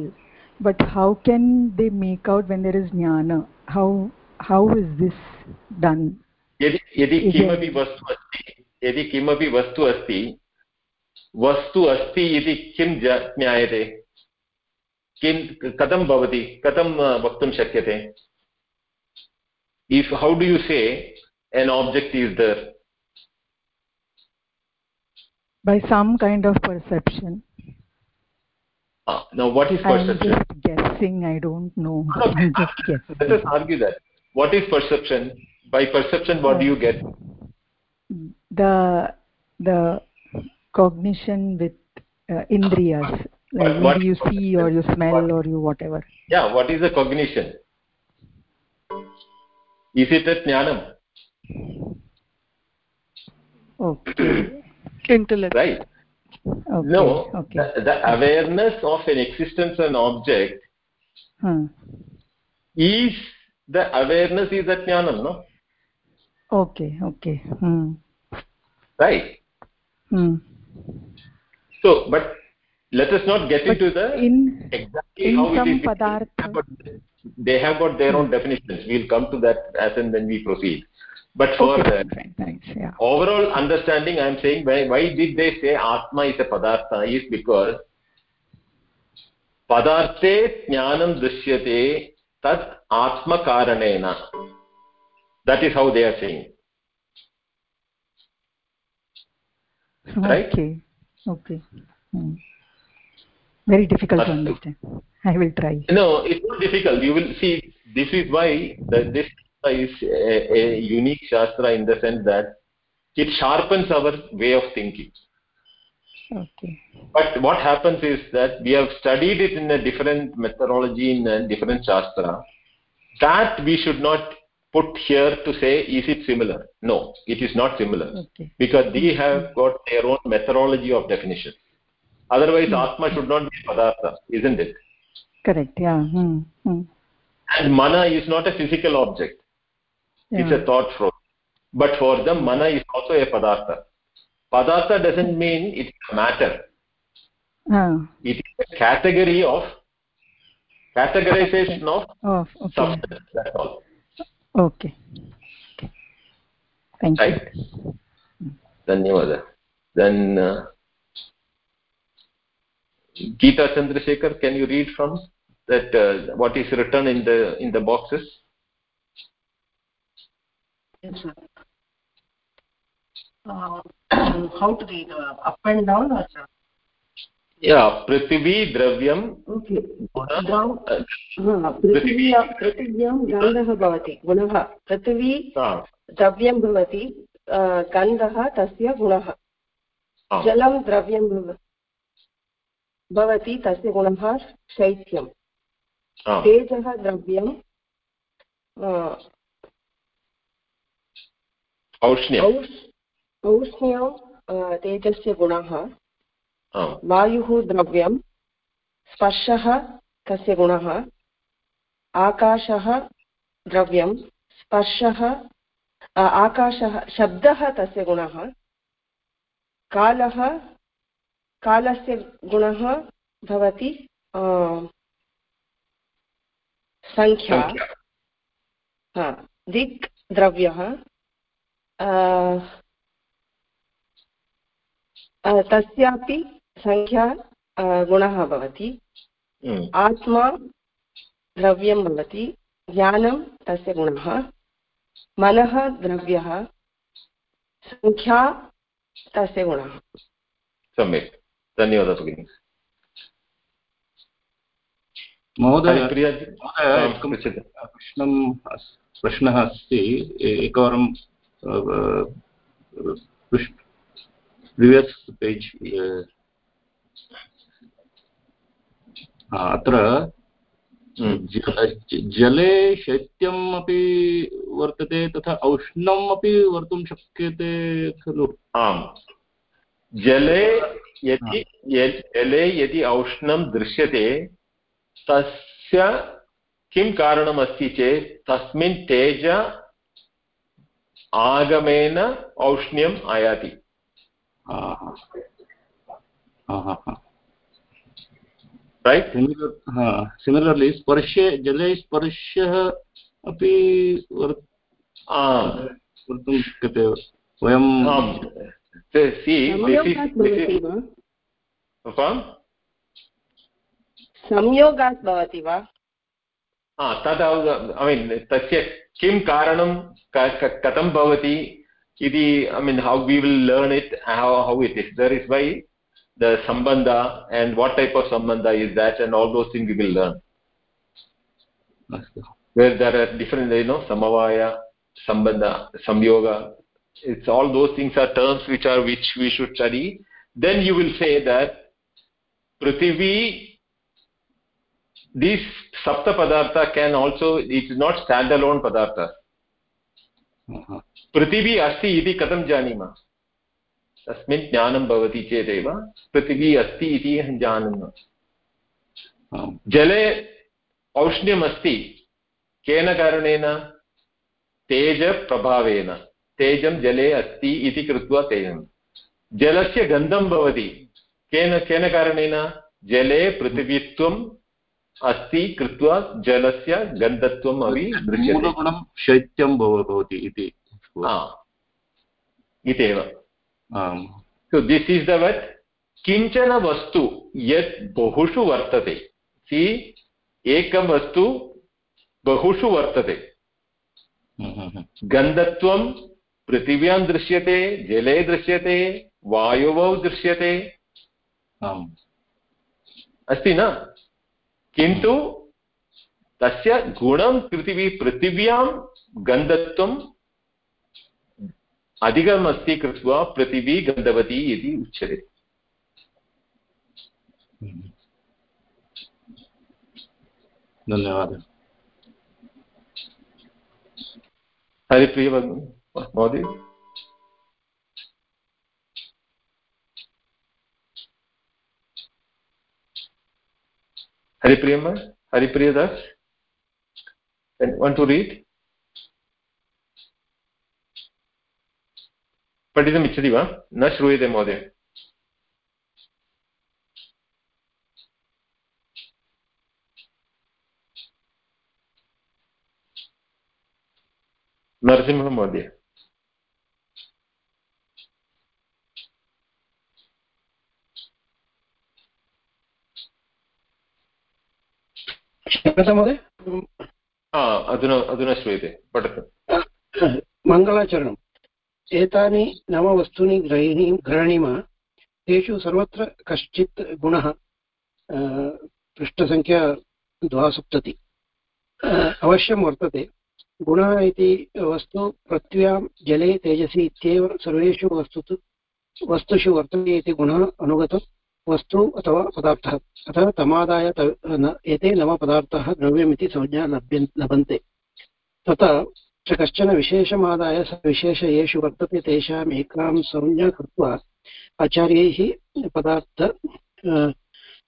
but how can they make out when there is jnana how how is this done यदि यदि किमपि वस्तु अस्ति यदि किमपि वस्तु अस्ति वस्तु अस्ति इति किं ज्ञायते किं कथं भवति कथं वक्तुं शक्यते if how do you say an object is there by some kind of perception. Uh, now what is perception? i'm just guessing i don't know. I'm just guessing let us argue that. What is perception? By perception what do you get? The the cognition with uh, indriyas. Like what, you see or you smell what? or you whatever. Yeah what is the cognition? Is it a jnanam? Okay intellect right okay. no okay. The, the awareness of an existence an object hmm. is the awareness is a jnanam no okay okay hmm. right hmm. so but let us not get but into the in exactly in how it is padartha they have got their own definitions we'll come to that as and when we proceed but for okay, uh, fine, thanks yeah overall understanding i am saying why, why did they say atma is a padartha is because पदार्थे ज्ञानं दृश्यते तत् आत्मकारणेन that is how they are saying right okay okay hmm. very difficult to understand i will try no it's not difficult you will see this is why the, this is a, a unique shastra in the sense that it sharpens our way of thinking. Okay. But what happens is that we have studied it in a different methodology in a different shastra. That we should not put here to say is it similar? No it is not similar. Okay. Because they have got their own methodology of definition. Otherwise Hmm. atma should not be padartha isn't it? Correct yeah. Hmm. Hmm. and mana is not a physical object yeah. it's a thought process but for them mana is also a padartha padartha doesn't mean it's a matter ah. it is a category of categorization of oh okay substance that's all okay okay thank right you धन्यवादः then uh, Geeta Chandrasekhar can you read from that uh, what is written in the in the boxes Yes, sir. Uh, how to read? Uh, up and down or sir? yeah prithvi dravyam Okay. uh, हा, पृथिव्या गन्धः भवति गुणः पृथिवी ah, द्रव्यं भवति अ, गन्धः तस्य गुणः ah, जलं द्रव्यं भवति तस्य गुणः शैत्यं ah, तेजः द्रव्यं अ, औष्ण्यम्। औष्- औष्ण्यं तेजस्य गुणः। वायुः द्रव्यं स्पर्शः तस्य गुणः आकाशः द्रव्यं स्पर्शः आकाशः शब्दः तस्य गुणः कालः कालस्य गुणः भवति सङ्ख्या दिक् द्रव्यः तस्यापि सङ्ख्या गुणः भवति। हम्म। आत्मा द्रव्यं भवति ज्ञानं तस्य गुणः। मनः द्रव्यः सङ्ख्या तस्य गुणः। सम्यक्। धन्यवादः भगिनि। महोदय प्रश्नं प्रश्नः अस्ति। एकवारं प्रिवियस् पेज् अत्र जले शैत्यम् अपि वर्तते तथा औष्णम् अपि वर्तुं शक्यते खलु? आम्। जले यदि जले यदि औष्णं दृश्यते तस्य किं कारणमस्ति चेत् तस्मिन् तेज आगमेन औष्ण्यम् आयाति। रैट् सिमिलर्लि स्पर्शे जले स्पर्शः अपि कर्तुं शक्यते। वयं संयोगात् भवति वा? तद् ऐ मीन् तस्य किं कारणं कथं भवति इति I mean how we will learn it how how it is there is why the सम्बन्ध and what type of sambandha is that and all those things we will learn where there are different you know samavaya sambandha samyoga it's all those things are terms which are which we should study then you will say that prithvi these sapta padartha can also it is not standalone padartha. पृथिवी अस्ति इति कथं जानीमः तस्मिन् ज्ञानं भवति चेदेव पृथिवी अस्ति इति जानीमः जले औष्ण्यमस्ति केन कारणेन तेजप्रभावेन तेजं जले अस्ति इति कृत्वा तेजं जलस्य गन्धं भवति केन केन कारणेन जले पृथिवीत्वम् अस्ति कृत्वा जलस्य गन्धत्वम् अपि दृश्यते। शैत्यं भवति इति। इत्येव। सो दिस् इस् द किंचन वस्तु यत् बहुषु वर्तते। सि एकं वस्तु बहुषु वर्तते। गन्धत्वं पृथिव्यां दृश्यते जले दृश्यते वायुवौ दृश्यते। अस्ति न? किन्तु तस्य गुणं पृथिवी पृथिव्यां गन्धत्वं अधिकमस्ति कृत्वा पृथिवी गन्धवती इति उच्यते। धन्यवादः। हरिप्रिय महोदय। हरिप्रियम हरिप्रियदास want to read. पठितुमिच्छति वा न श्रूयते महोदय नरसिंहः महोदय महोदय अधुना अधुना श्रूयते पठतु. मङ्गलाचरणम् एतानि नववस्तूनि ग्रहिणी ग्रहणीमः तेषु सर्वत्र कश्चित् गुणः पृष्ठसङ्ख्या द्वासप्तति. अवश्यं वर्तते. गुणः इति वस्तु पृथ्व्यां जले तेजसि इत्येव सर्वेषु वस्तुषु वस्तुषु वर्तते इति गुणः अनुगतं वस्तु अथवा पदार्थः। अतः तमादाय एते नवपदार्थाः द्रव्यमिति संज्ञा लभ्यन् लभन्ते। तथा च कश्चन विशेषमादाय स विशेष येषु वर्तते तेषाम् एकां संज्ञा कृत्वा आचार्यैः पदार्थ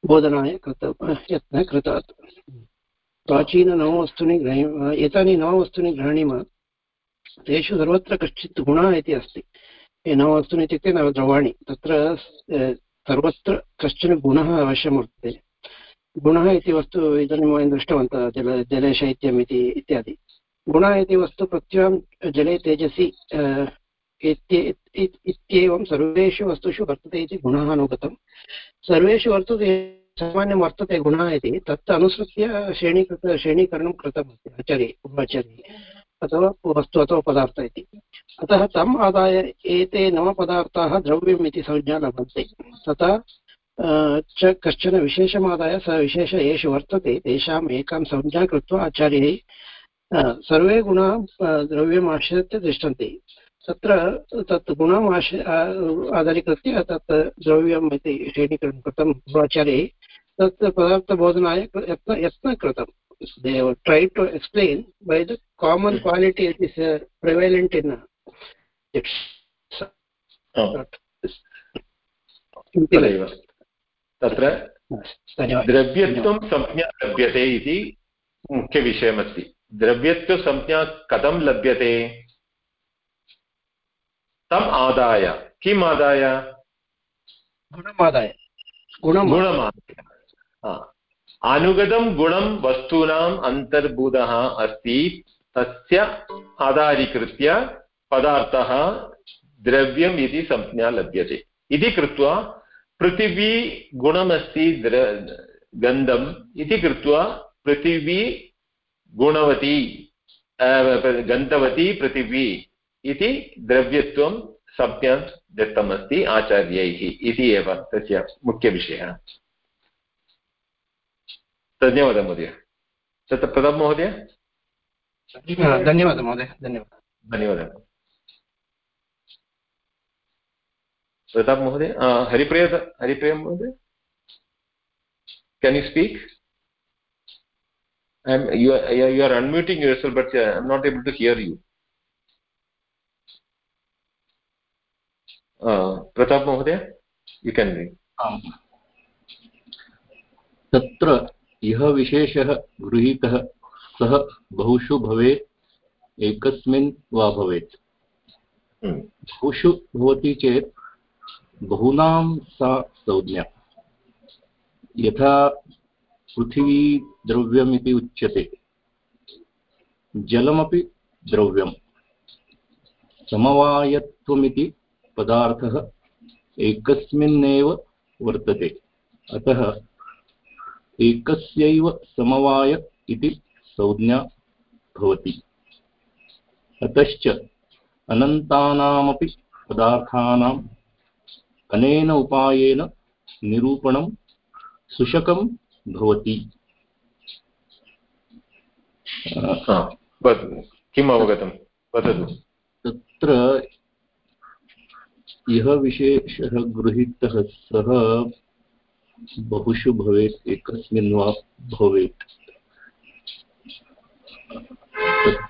बोधनाय कृत यत्नः कृतात्। प्राचीननववस्तूनि ग्रही, एतानि नववस्तूनि ग्रहणीम, तेषु सर्वत्र कश्चित् गुणः इति अस्ति। न वस्तूनि इत्युक्ते न द्रवाणि तत्र सर्वत्र कश्चन गुणः अवश्यं वर्तते गुणः इति वस्तु इदानीं वयं दृष्टवन्तः, जल जले शैत्यम् इति इत्यादि। गुणः इति वस्तु पृथ्व्यां जले तेजसि इत्येवं सर्वेषु वस्तुषु वर्तते इति गुणः अनुगतं। सर्वेषु वर्तते, सामान्यं वर्तते गुणः इति, तत् अनुसृत्य श्रेणीकृत, श्रेणीकरणं कृतमस्ति। आचार्ये पूर्वाचार्ये अथवा वस्तु अथवा पदार्थ इति। अतः तम् आदाय एते नवपदार्थाः द्रव्यम् इति संज्ञा लभन्ते तथा च कश्चन विशेषमादाय स विशेष येषु वर्तते, तेषाम् एकां संज्ञा कृत्वा आचार्यैः सर्वे गुणाः द्रव्यमाश्रित्य तिष्ठन्ति। तत्र तत् गुणम् आश् आधारीकृत्य तत् द्रव्यम् इति श्रेणीकरणं कृतं आचार्यैः, तत् पदार्थबोधनाय यत्न, यत्नः कृतं they have tried to explain by the common quality that is uh, prevalent in uh, it. तदेव तत्र द्रव्यत्वं संज्ञा लभ्यते इति मुख्यविषयमस्ति. द्रव्यत्वसंज्ञा कथं लभ्यते? तम् आदाय. किम् आदाय? गुणमादाय. गुणमादाय. अनुगतं गुणं वस्तूनाम् अन्तर्भूतः अस्ति। तस्य आधारीकृत्य पदार्थः द्रव्यम् इति संज्ञा लभ्यते। इति कृत्वा पृथिवी गुणमस्ति द्र, गन्धम्। इति कृत्वा पृथिवी गुणवती गन्धवती पृथिवी इति द्रव्यत्वं संज्ञा दत्तमस्ति आचार्यैः। इति एव तस्य मुख्यविषयः। धन्यवादः महोदय। प्रदं महोदय? धन्यवादः महोदय धन्यवादः। धन्यवादः। प्रताप् महोदय हरिप्रिय हरिप्रिय महोदय? Can you speak I you are unmuting your cell but I am not able to hear you Pratap महोदय यु केन् तत्र यः विशेषः गृहीतः सः बहुषु भवेत् एकस्मिन् वा भवेत्। हम्म। बहुषु भवति चेत् बहूनां सा संज्ञा। यथा पृथिवी द्रव्यमिति उच्यते जलमपि द्रव्यं समवायत्वमिति पदार्थः एकस्मिन्नेव वर्तते। अतः एकस्यैव समवाय इति संज्ञा भवति। अतश्च अनन्तानामपि पदार्थानाम् अनेन उपायेन निरूपणं सुशकं भवति। किम् अवगतं? वदतु। तत्र यः विशेषः गृहीतः सः बहुषु भवेत् एकस्मिन् वा भवेत्।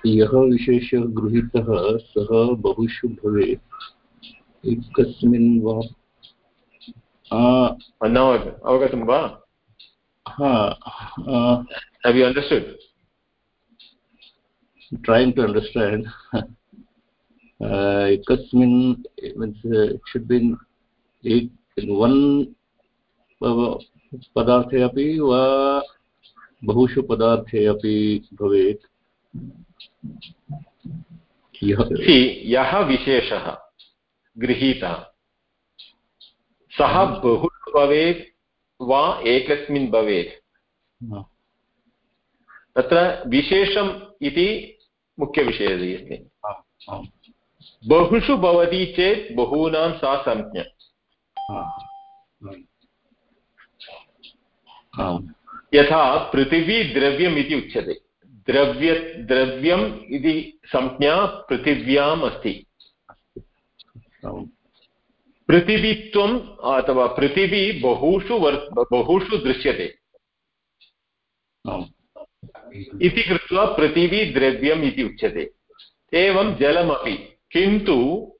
यः विशेषः बहुषु भवेत् एकस्मिन् वा। अवगतं वा? हा अण्डर्स्टुण्ड् पदार्थे अपि वा बहुषु पदार्थे अपि भवेत्? यः विशेषः गृहीतः। सः बहु भवेत् वा एकस्मिन् भवेत्? तत्र विशेषम् इति मुख्यविषयः अस्ति। बहुषु भवति चेत् बहूनां सा संज्ञा यथा पृथिवी द्रव्यम् इति उच्यते। द्रव्य द्रव्यम् इति संज्ञा पृथिव्याम् अस्ति। पृथिवीत्वम् अथवा पृथिवी बहुषु वर् बहुषु दृश्यते। इति कृत्वा पृथिवी द्रव्यम् इति उच्यते। एवं जलमपि। किन्तु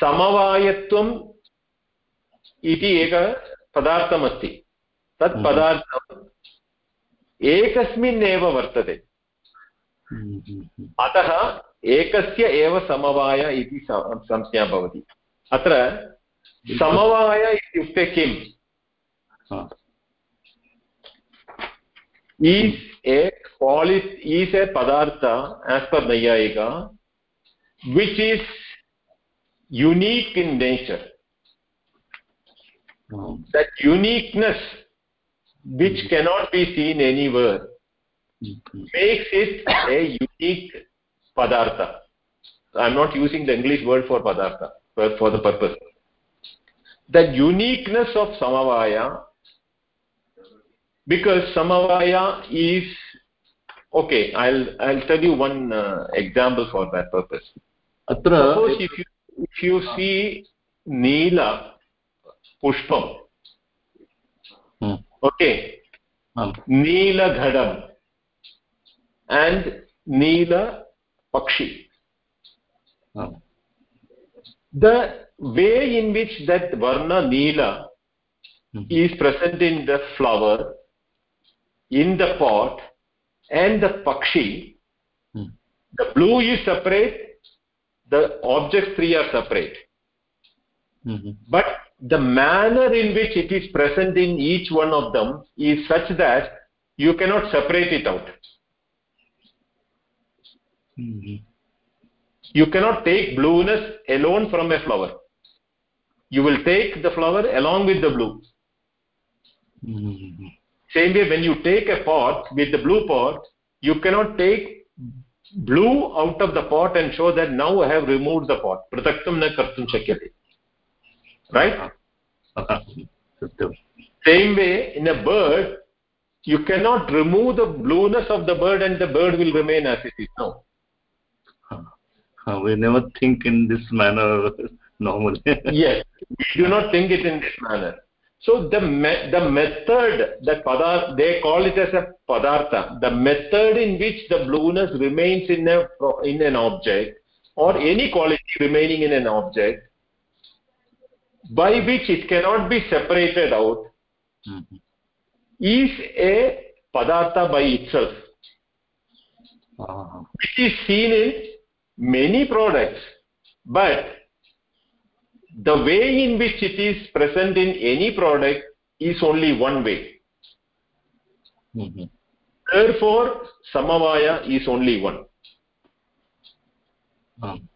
समवायत्वम् इति एकः पदार्थमस्ति। तत् पदार्थ एकस्मिन्नेव वर्तते। अतः एकस्य एव समवाय इति संज्ञा भवति। अत्र समवाय इत्युक्ते किम्? ईस् ए क्वालिस् ईस् ए पदार्थ as per नैयायिका which is unique in nature that uniqueness which cannot be seen anywhere makes it a unique padartha. I'm not using the english word for padartha but for the purpose. The uniqueness of samavaya because samavaya is okay i'll i'll tell you one uh, example for that purpose. Atra suppose if you if you see neela pushpam. Hmm. Okay hmm. neela ghadam and neela pakshi hmm. the way in which that varna neela hmm. is present in the flower in the pot and the pakshi hmm. the blue is separate the objects three are separate mm -hmm. but the manner in which it is present in each one of them is such that you cannot separate it out mm -hmm. you cannot take blueness alone from a flower you will take the flower along with the blue mm -hmm. Same way, when you take a pot with the blue pot, you cannot take blue out of the pot and show that now I have removed the pot. Prataktam na kartum shakyate. Right? Same way, in a bird, you cannot remove the blueness of the bird and the bird will remain as it is now. we never think in this manner normally. yes, we do not think it in this manner. So the, me the method that padar they call it as a padartha, the method in which the blueness remains in, a, in an object or any quality remaining in an object by which it cannot be separated out mm -hmm. is a padartha by itself uh -huh. which is seen in many products but the way in which it is present in any product is only one way mm -hmm. therefore samavaya is only one um.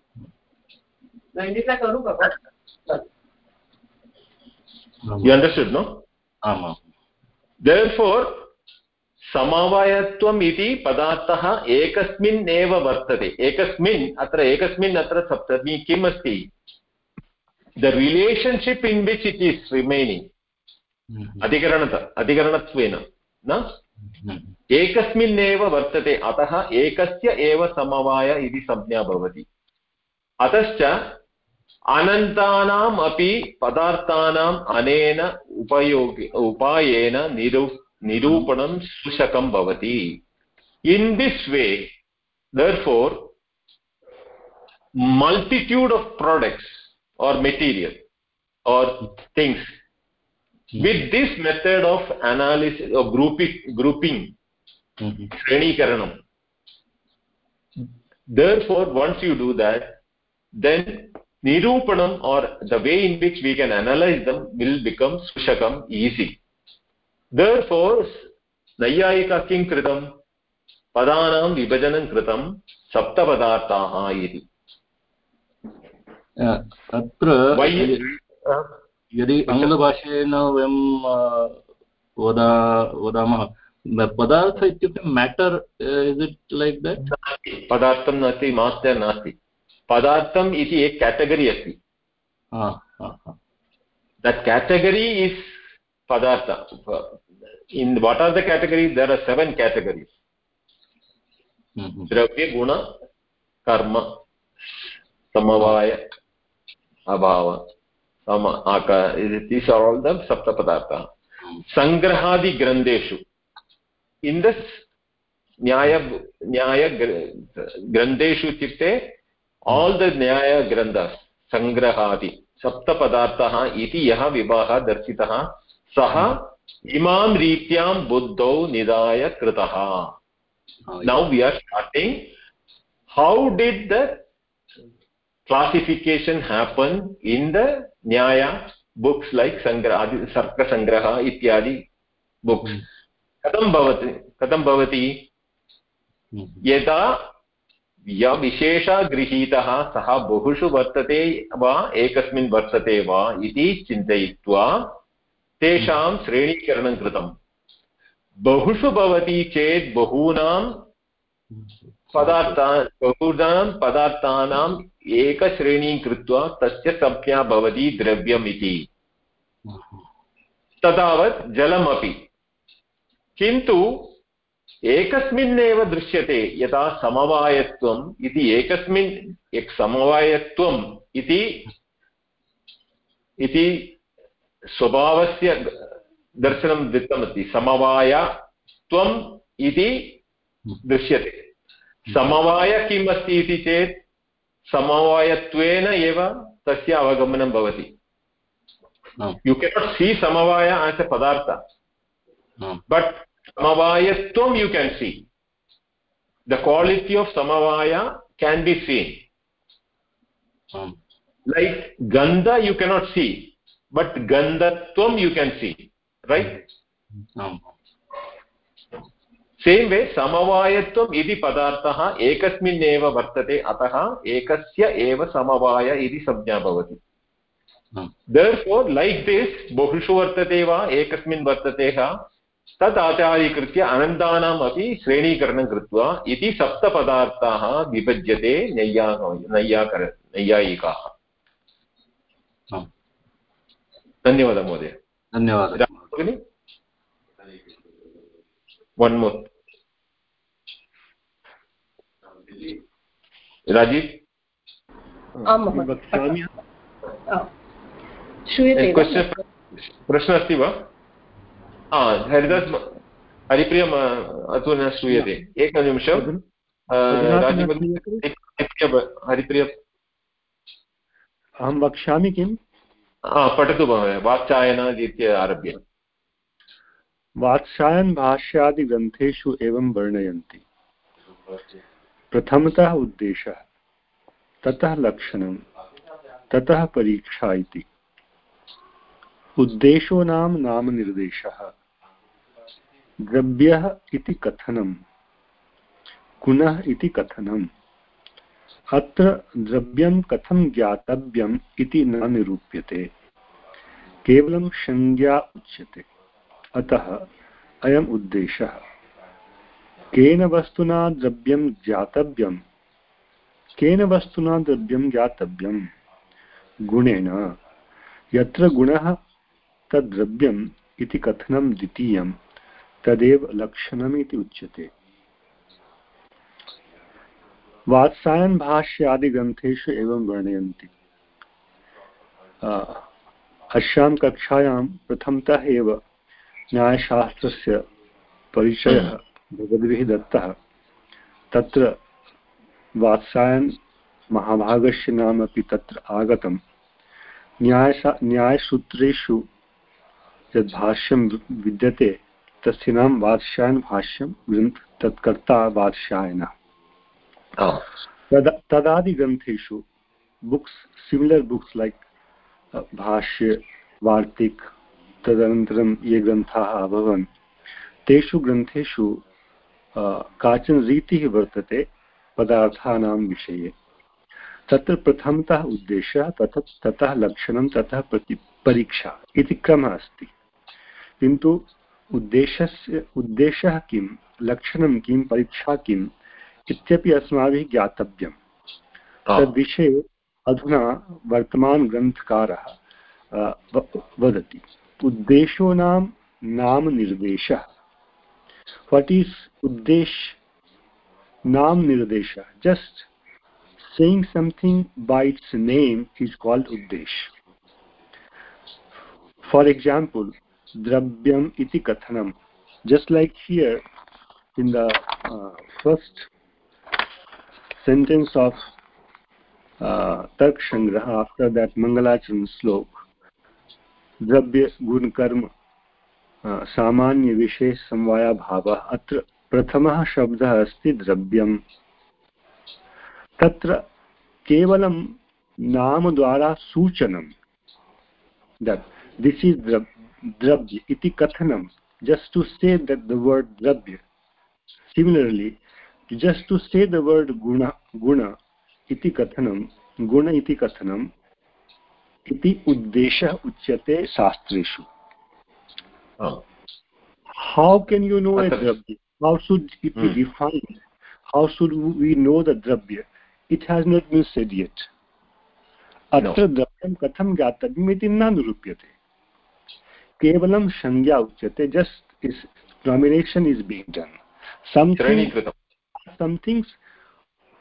You understood no? आमां therefore समवायत्वम् इति पदार्थः एकस्मिन् एव वर्तते एकस्मिन् अत्र एकस्मिन् अत्र सप्तमी किम् अस्ति the relationship in which it is remaining. अधिकरणत अधिकरणत्वेन न एकस्मिन् एव वर्तते अतः एकस्य एव समवाय इति संज्ञा भवति अतश्च अनन्तानाम् अपि पदार्थानाम् अनेन उपयोगि उपायेन निरू निरूपणं सुशकं भवति in this way therefore multitude of products or material or things with this method of analysis or grouping grouping mm -hmm. therefore once you do that then nirupanam or the way in which we can analyze them will become sushakam easy. Therefore नैयायिका किं कृतं पदानां विभजनं कृतं सप्तपदार्थाः इति अत्र यदि आङ्ग्लभाषेण वयं वदा वदामः पदार्थ इत्युक्ते matter is it like that पदार्थं नास्ति मास्टर् नास्ति पदार्थम् इति एक केटगरी अस्ति। दट् केटगरी इस् पदार्थ। In what are the category there are seven categories द्रव्यगुण कर्म समवाय अभाव सम दीस् आर् आल् द सप्तपदार्थाः सङ्ग्रहादिग्रन्थेषु इन् द न्याय न्याय ग्रन्थेषु इत्युक्ते आल् द न्यायग्रन्थ सङ्ग्रहादि सप्तपदार्थः इति यः विवाहः दर्शितः सः इमां रीत्यां बुद्धौ निधाय कृतः now we are starting how did the classification happen in the Nyaya books like सङ्ग्रहादि सर्कसङ्ग्रहः इत्यादि बुक्स् कथं भवति कथं भवति यदा य विशेषः गृहीतः, सः बहुषु वर्तते वा, एकस्मिन् वर्तते वा इति चिन्तयित्वा तेषां श्रेणीकरणं कृतं। बहुषु भवति चेत् बहूनां पदार्था बहूनां पदार्थानाम् एकश्रेणीं कृत्वा तस्य संज्ञा भवति द्रव्यम् इति। तदावत् जलमपि। किन्तु एकस्मिन्नेव दृश्यते यथा समवायत्वम् इति एकस्मिन् समवायत्वम् इति इति स्वभावस्य दर्शनं दत्तमस्ति। समवायत्वम् इति दृश्यते। समवाय किम् अस्ति इति चेत् समवायत्वेन एव तस्य अवगमनं भवति। यु केनाट् सी समवाय एस् ए पदार्थ। But samavayatvam you can see the quality of samavaya can be seen um. like gandha you cannot see but gandhatvam you can see right um. Same way समवायत्वम् इति पदार्थः एकस्मिन् एव वर्तते अतः एकस्य एव समवाय इति संज्ञा भवति देर् फोर् लैक् दिस् बहुषु वर्तते वा एकस्मिन् वर्तते तत् आचारीकृत्य अनन्तानाम् अपि श्रेणीकरणं कृत्वा इति सप्तपदार्थाः विभज्यते नैया नैयाकर नैयायिकाः। धन्यवादः महोदय। धन्यवादः। भगिनि। One more Rajiv. प्रश्नः अस्ति वा? हरिदास् हरिप्रियम् अधुना श्रूयते. एकनिमिषं हरिप्रिय अहं वक्ष्यामि किम्? पठतु महोदय. वात्सायन इत्य आरभ्य. वात्सायन भाष्यादिग्रन्थेषु एवं वर्णयन्ति। प्रथमतः उद्देशः ततः लक्षणं ततः परीक्षा इति। उद्देशो नाम नामनिर्देशः द्रव्यः इति कथनं गुणः इति कथनम्। अत्र द्रव्यं कथं ज्ञातव्यम् इति न निरूप्यते। केवलं संज्ञा उच्यते। अतः अयम् उद्देशः। केन वस्तुना द्रव्यं ज्ञातव्यं केन वस्तुना द्रव्यं ज्ञातव्यं गुणेन। यत्र गुणः तद्द्रव्यम् इति कथनं द्वितीयं तदेव लक्षणम् इति उच्यते वात्सायनभाष्यादिग्रन्थेषु एवं वर्णयन्ति। अस्यां कक्षायां प्रथमतः एव न्यायशास्त्रस्य परिचयः भगवद्भिः दत्तः। तत्र वात्सायन महाभागस्य नाम अपि तत्र आगतं न्यायशा, न्यायसूत्रेषु यद् भाष्यं विद्यते तस्य नाम वात्स्यायन भाष्यं ग्रन्थ तत्कर्ता वात्स्यायनः तदा तदादिग्रन्थेषु books similar books like bhashya vartika तदनन्तरं ये ग्रन्थाः अभवन् तेषु ग्रन्थेषु काचन रीतिः वर्तते पदार्थानां विषये। तत्र प्रथमतः उद्देशः ततः ततः लक्षणं ततः प्रति परीक्षा इति क्रमः अस्ति। किन्तु उद्देशस्य उद्देशः किं लक्षणं किं परीक्षा किम् इत्यपि अस्माभिः ज्ञातव्यं तद्विषये अधुना वर्तमानग्रन्थकारः वदति। उद्देशो नाम नाम निर्देशः। वट् इस् उद्देश नाम निर्देशः? Just saying something by its name is called uddesh for example द्रव्यम इति कथनम। Just like here in the first sentence of Tarka Sangraha after that मंगलाचरण श्लोक द्रव्य गुण कर्म सामान्य विशेष समवाया भाव अत्र प्रथम शब्द अस्त द्रव्यम त्र केवल नाम द्वारा सूचनम दिस इज़ द्रव्य इति कथनं just to say that the word द्रव्य। Similarly just to say the word गुण गुण इति कथनं गुण इति कथनम् इति उद्देशः उच्यते शास्त्रेषु। how can you know a dravya how should it be defined? How should we know the dravya it has not been said yet अत्र द्रव्यं कथं ज्ञातव्यम् इति न निरूप्यते। केवलं संज्ञा उच्यते just is nomination is being done something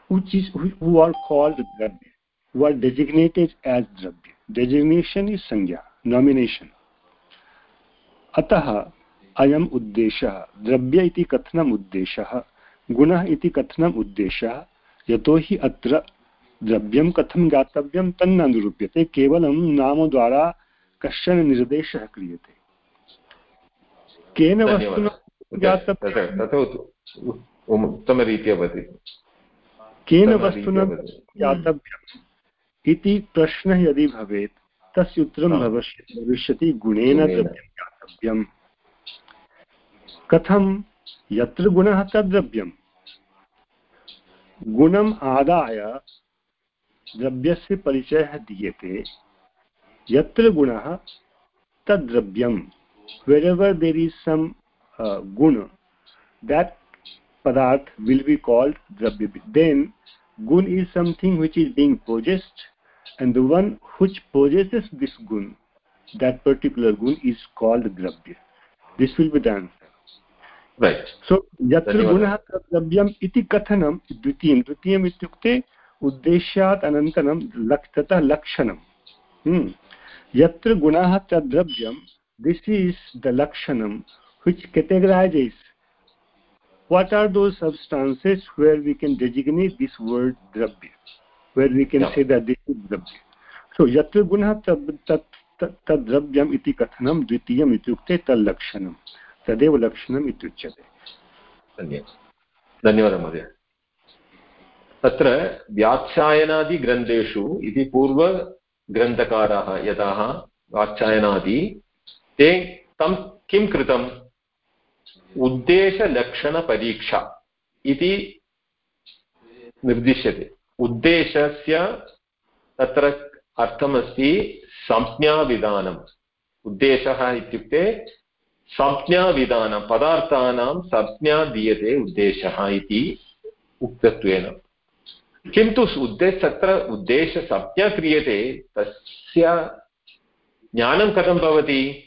which is who are called dravya who are designated as dravya designation is sangya nomination अतः अयम् उद्देशः द्रव्य इति कथनम् उद्देशः गुणः इति कथनम् उद्देशः यतोहि अत्र द्रव्यं कथं ज्ञातव्यं तन्न निरूप्यते केवलं नामद्वारा कश्चन निर्देशः क्रियते। केन वस्तुना उत्तमरीत्या केन वस्तुना ज्ञातव्यम्? इति प्रश्नः यदि भवेत् तस्य उत्तरं भविष्यति। गुणेन द्रव्यं ज्ञातव्यम्। कथं? यत्र गुणः तद्द्रव्यं गुणम् आदाय द्रव्यस्य परिचयः दीयते। यत्र गुणः तद्द्रव्यं। Wherever there is some गुण देट् पदार्थ विल् बि काल्ड् द्रव्य। Then गुण् is something which is being possessed and the one which possess this गुण् that particular गुण् is called द्रव्य। This will be done so यत्र गुणः द्रव्यम् इति कथनं द्वितीयं द्वितीयम् इत्युक्ते उद्देश्यात् अनन्तरं लक् लक्षणं हम्म। यत्र गुणः तद्द्रव्यं दिस् इस् द लक्षणं which categorize what are those substances where we can designate this word द्रव्य where we can say this is द्रव्य सो यत्र गुणः तद्द्रव्यम् इति कथनं द्वितीयम् इत्युक्ते तल्लक्षणं तदेव लक्षणम् इत्युच्यते धन्यवादः महोदय। तत्र व्यात्सायनादिग्रन्थेषु इति पूर्व पूर्वग्रन्थकाराः यतः व्याख्यायनादि ते तं किं कृतम्? उद्देशलक्षणपरीक्षा इति निर्दिश्यते। उद्देशस्य तत्र अर्थमस्ति संज्ञाविधानम्। उद्देशः इत्युक्ते संज्ञाविधानं, पदार्थानां संज्ञा दीयते उद्देशः इति उक्तत्वेन। किन्तु उद्देश तत्र उद्देशसंज्ञा क्रियते तस्य ज्ञानं कथं भवति?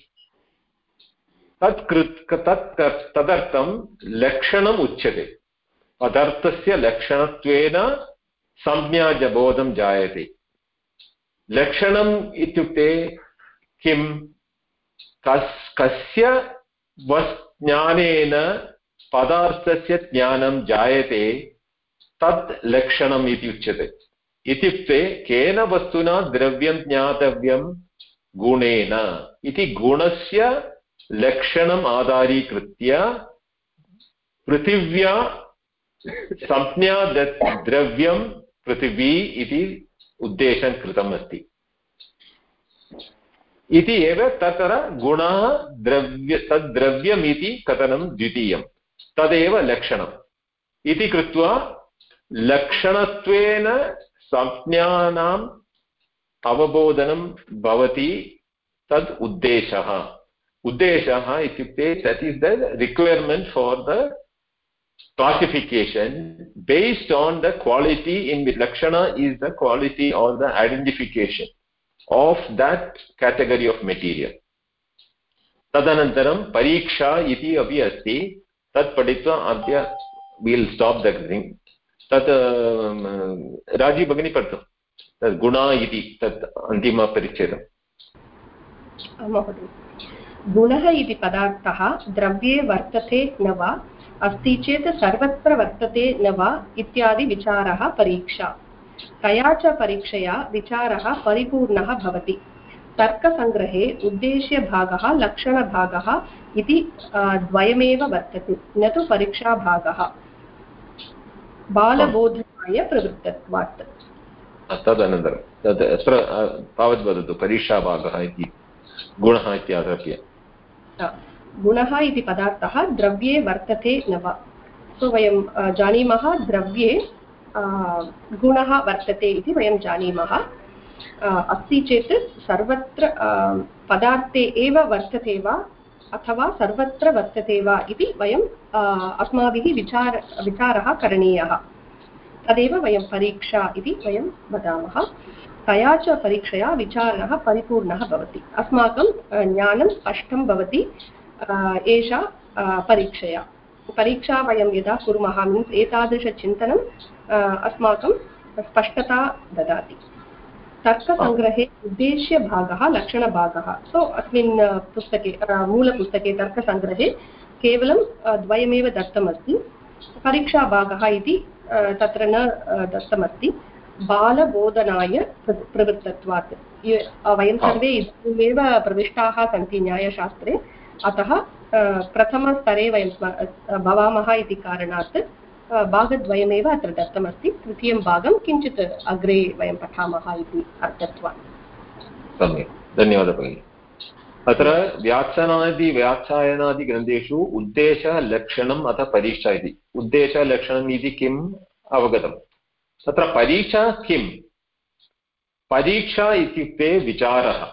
तत् कृत्, तत् तदर्थं लक्षणम् उच्यते। पदार्थस्य लक्षणत्वेन संज्ञाजबोधं जायते। लक्षणम् इत्युक्ते किं? कस्, कस्य ज्ञानेन पदार्थस्य ज्ञानं जायते तत् लक्षणम् इति उच्यते। इत्युक्ते केन वस्तुना द्रव्यं ज्ञातव्यं? गुणेन। इति गुणस्य लक्षणम् आधारीकृत्य पृथिव्या संज्ञा द्रव्यं पृथिवी इति उद्देशं कृतम् अस्ति। इति एव तत्र गुणः द्रव्य तद्द्रव्यम् इति कथनं द्वितीयं। तदेव लक्षणम्। इति कृत्वा लक्षणत्वेन संज्ञानाम् अवबोधनं भवति तद् उद्देशः उद्देशः इत्युक्ते that is the requirement for the classification based on the quality in the lakshana is the quality or the identification of that category of material तदनन्तरं परीक्षा इति अपि अस्ति तत् पठित्वा अद्य विल् स्टाप् द थिङ्ग् तत् राज़ी भगिनी पठतु। तद् गुणा इति, तत् अन्तिमपरिच्छेदम् गुणः इति पदार्थः द्रव्ये वर्तते न वा, अस्ति चेत् सर्वत्र वर्तते न वा इत्यादि विचारः परीक्षा। तया च परीक्षया विचारः परिपूर्णः भवति। तर्कसङ्ग्रहे उद्देश्यभागः लक्षणभागः इति द्वयमेव वर्तते, न तु परीक्षाभागः। बालबोधनाय प्रवृत्तत्वात्। तदनन्तरं तद् अत्र तावद् वदतु परीक्षाभागः इति गुणः इत्यारभ्य गुणः इति पदार्थः द्रव्ये वर्तते न वा? सो वयं जानीमः द्रव्ये गुणः वर्तते इति वयं जानीमः। अस्ति चेत् सर्वत्र पदार्थे एव वर्तते वा? अथवा सर्वत्र वर्तते वा इति वयं अस्माभिः विचार, विचारः करणीयः। तदेव वयं परीक्षा इति वयं वदामः। तया च परीक्षया विचारः परिपूर्णः भवति। अस्माकं ज्ञानं स्पष्टं भवति एषा परीक्षया। परीक्षा वयं यदा कुर्मः, मीन्स् एतादृशचिन्तनम् अस्माकं स्पष्टता ददाति। तर्कसङ्ग्रहे उद्देश्यभागः लक्षणभागः. सो अस्मिन् पुस्तके मूलपुस्तके तर्कसङ्ग्रहे केवलं द्वयमेव दत्तमस्ति. परीक्षाभागः इति तत्र न दत्तमस्ति. बालबोधनाय प्रवृत्तत्वात्. वयं सर्वे इदानीमेव प्रविष्टाः सन्ति न्यायशास्त्रे. अतः प्रथमस्तरे वयं भवामः इति कारणात् भागद्वयमेव अत्र दत्तमस्ति। तृतीयं भागं किञ्चित् अग्रे वयं पठामः इति अर्थत्वात् सम्यक्। धन्यवादः, भगिनि। अत्र व्याख्यानादि व्याख्यानादिग्रन्थेषु उद्देशः अथ परीक्षा इति। उद्देशः लक्षणम् इति किम् अवगतम्? तत्र परीक्षा किम्? परीक्षा इत्युक्ते विचारः।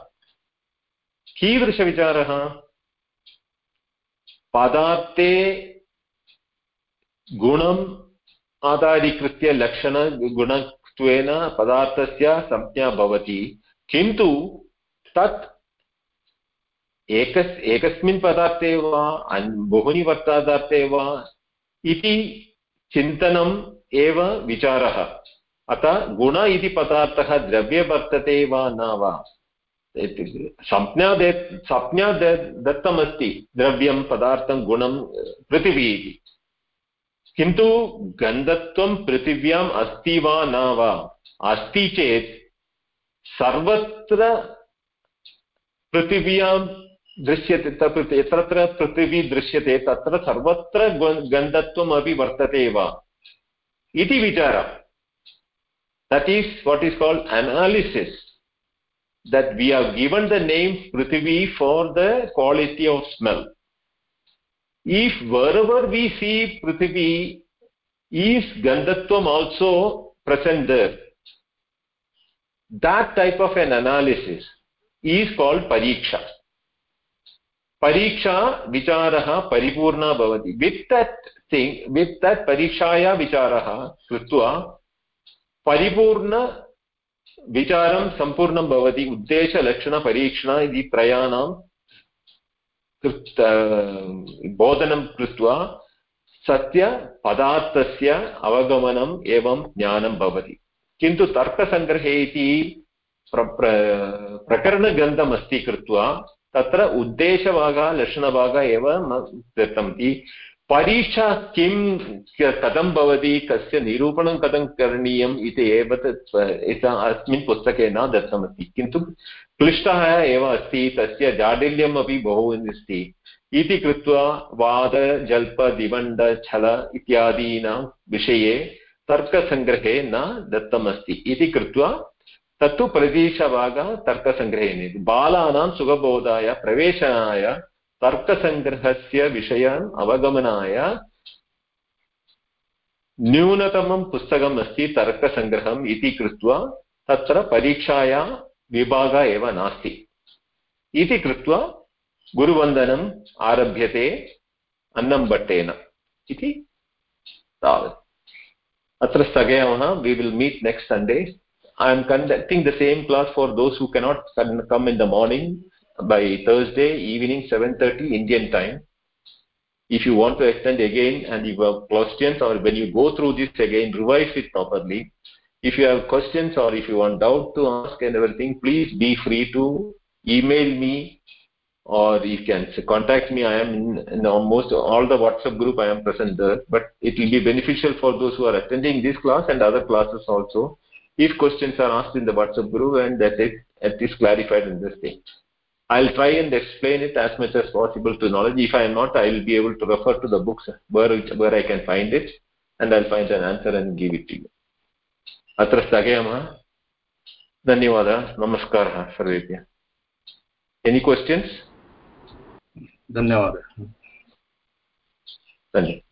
कीदृशविचारः? पदार्थे गुणम् आधारीकृत्य लक्षणगुणत्वेन पदार्थस्य संज्ञा भवति। किन्तु तत् एकस्, एकस्मिन् पदार्थे वा बहूनि पदार्थे वा इति चिन्तनम् एव विचारः। अतः गुण इति पदार्थः द्रव्ये वर्तते वा न वा? संज्ञा संज्ञा दत्तमस्ति। द्रव्यं, पदार्थं, गुणं पृथिवी इति। किन्तु गन्धत्वं पृथिव्याम् अस्ति वा न वा? अस्ति चेत् सर्वत्र पृथिव्यां दृश्यते यत्रत्र पृथिवी दृश्यते, तत्र सर्वत्र गन्धत्वम् अपि वर्तते वा? इति विचारः। That is what is called analysis that we are given the name पृथिवी for the quality of smell if wherever we see prithvi is gandhatvam also present there that type of an analysis is called pariksha परीक्षा विचारः परिपूर्णः भवति with that thing with that परीक्षाया विचारः कृत्वा परिपूर्णविचारं सम्पूर्णं भवति उद्देशलक्षणपरीक्षण इति त्रयाणां बोधनं कृत्वा सत्यपदार्थस्य अवगमनम् एवं ज्ञानं भवति। किन्तु तर्कसङ्ग्रहे इति प्र प्रकरणग्रन्थमस्ति कृत्वा तत्र उद्देशभागः, लक्षणभागः एव न दत्तमति परीक्षा किं कथं भवति, कस्य निरूपणं कथं करणीयम् इति एव अस्मिन् पुस्तके न दत्तमस्ति। किन्तु क्लिष्टः एव अस्ति, तस्य जाडिल्यम् अपि बहु अस्ति। इति कृत्वा वाद, जल्प, दिवण्ड, छल इत्यादीनां विषये तर्कसङ्ग्रहे न दत्तमस्ति। इति कृत्वा तत्तु प्रदेशभागः तर्कसङ्ग्रहे बालानां सुखबोधाय प्रवेशनाय तर्कसङ्ग्रहस्य विषयम् अवगमनाय न्यूनतमं पुस्तकम् अस्ति तर्कसङ्ग्रहम् इति कृत्वा तत्र परीक्षाया विभागः एव नास्ति इति कृत्वा गुरुवन्दनम् आरभ्यते अन्नं भट्टेन इति तावत् अत्र स्थगयामः we will meet next Sunday I am conducting the same class for those who cannot come in the morning. By Thursday evening 7.30 Indian time. If you want to extend again and you have questions or when you go through this again, revise it properly. If you have questions or if you want doubt to ask and everything, please be free to email me or you can contact me. I am in, almost all the WhatsApp group. I am present there, but it will be beneficial for those who are attending this class and other classes also if questions are asked in the WhatsApp group and that it it is clarified in this thing i'll try and explain it as much as possible to knowledge if i am not i will be able to refer to the books where where i can find it and i'll find an answer and give it to you अत्र स्थगयामः धन्यवादः नमस्कारः सर्वेभ्यः any questions धन्यवादः धन्यवादः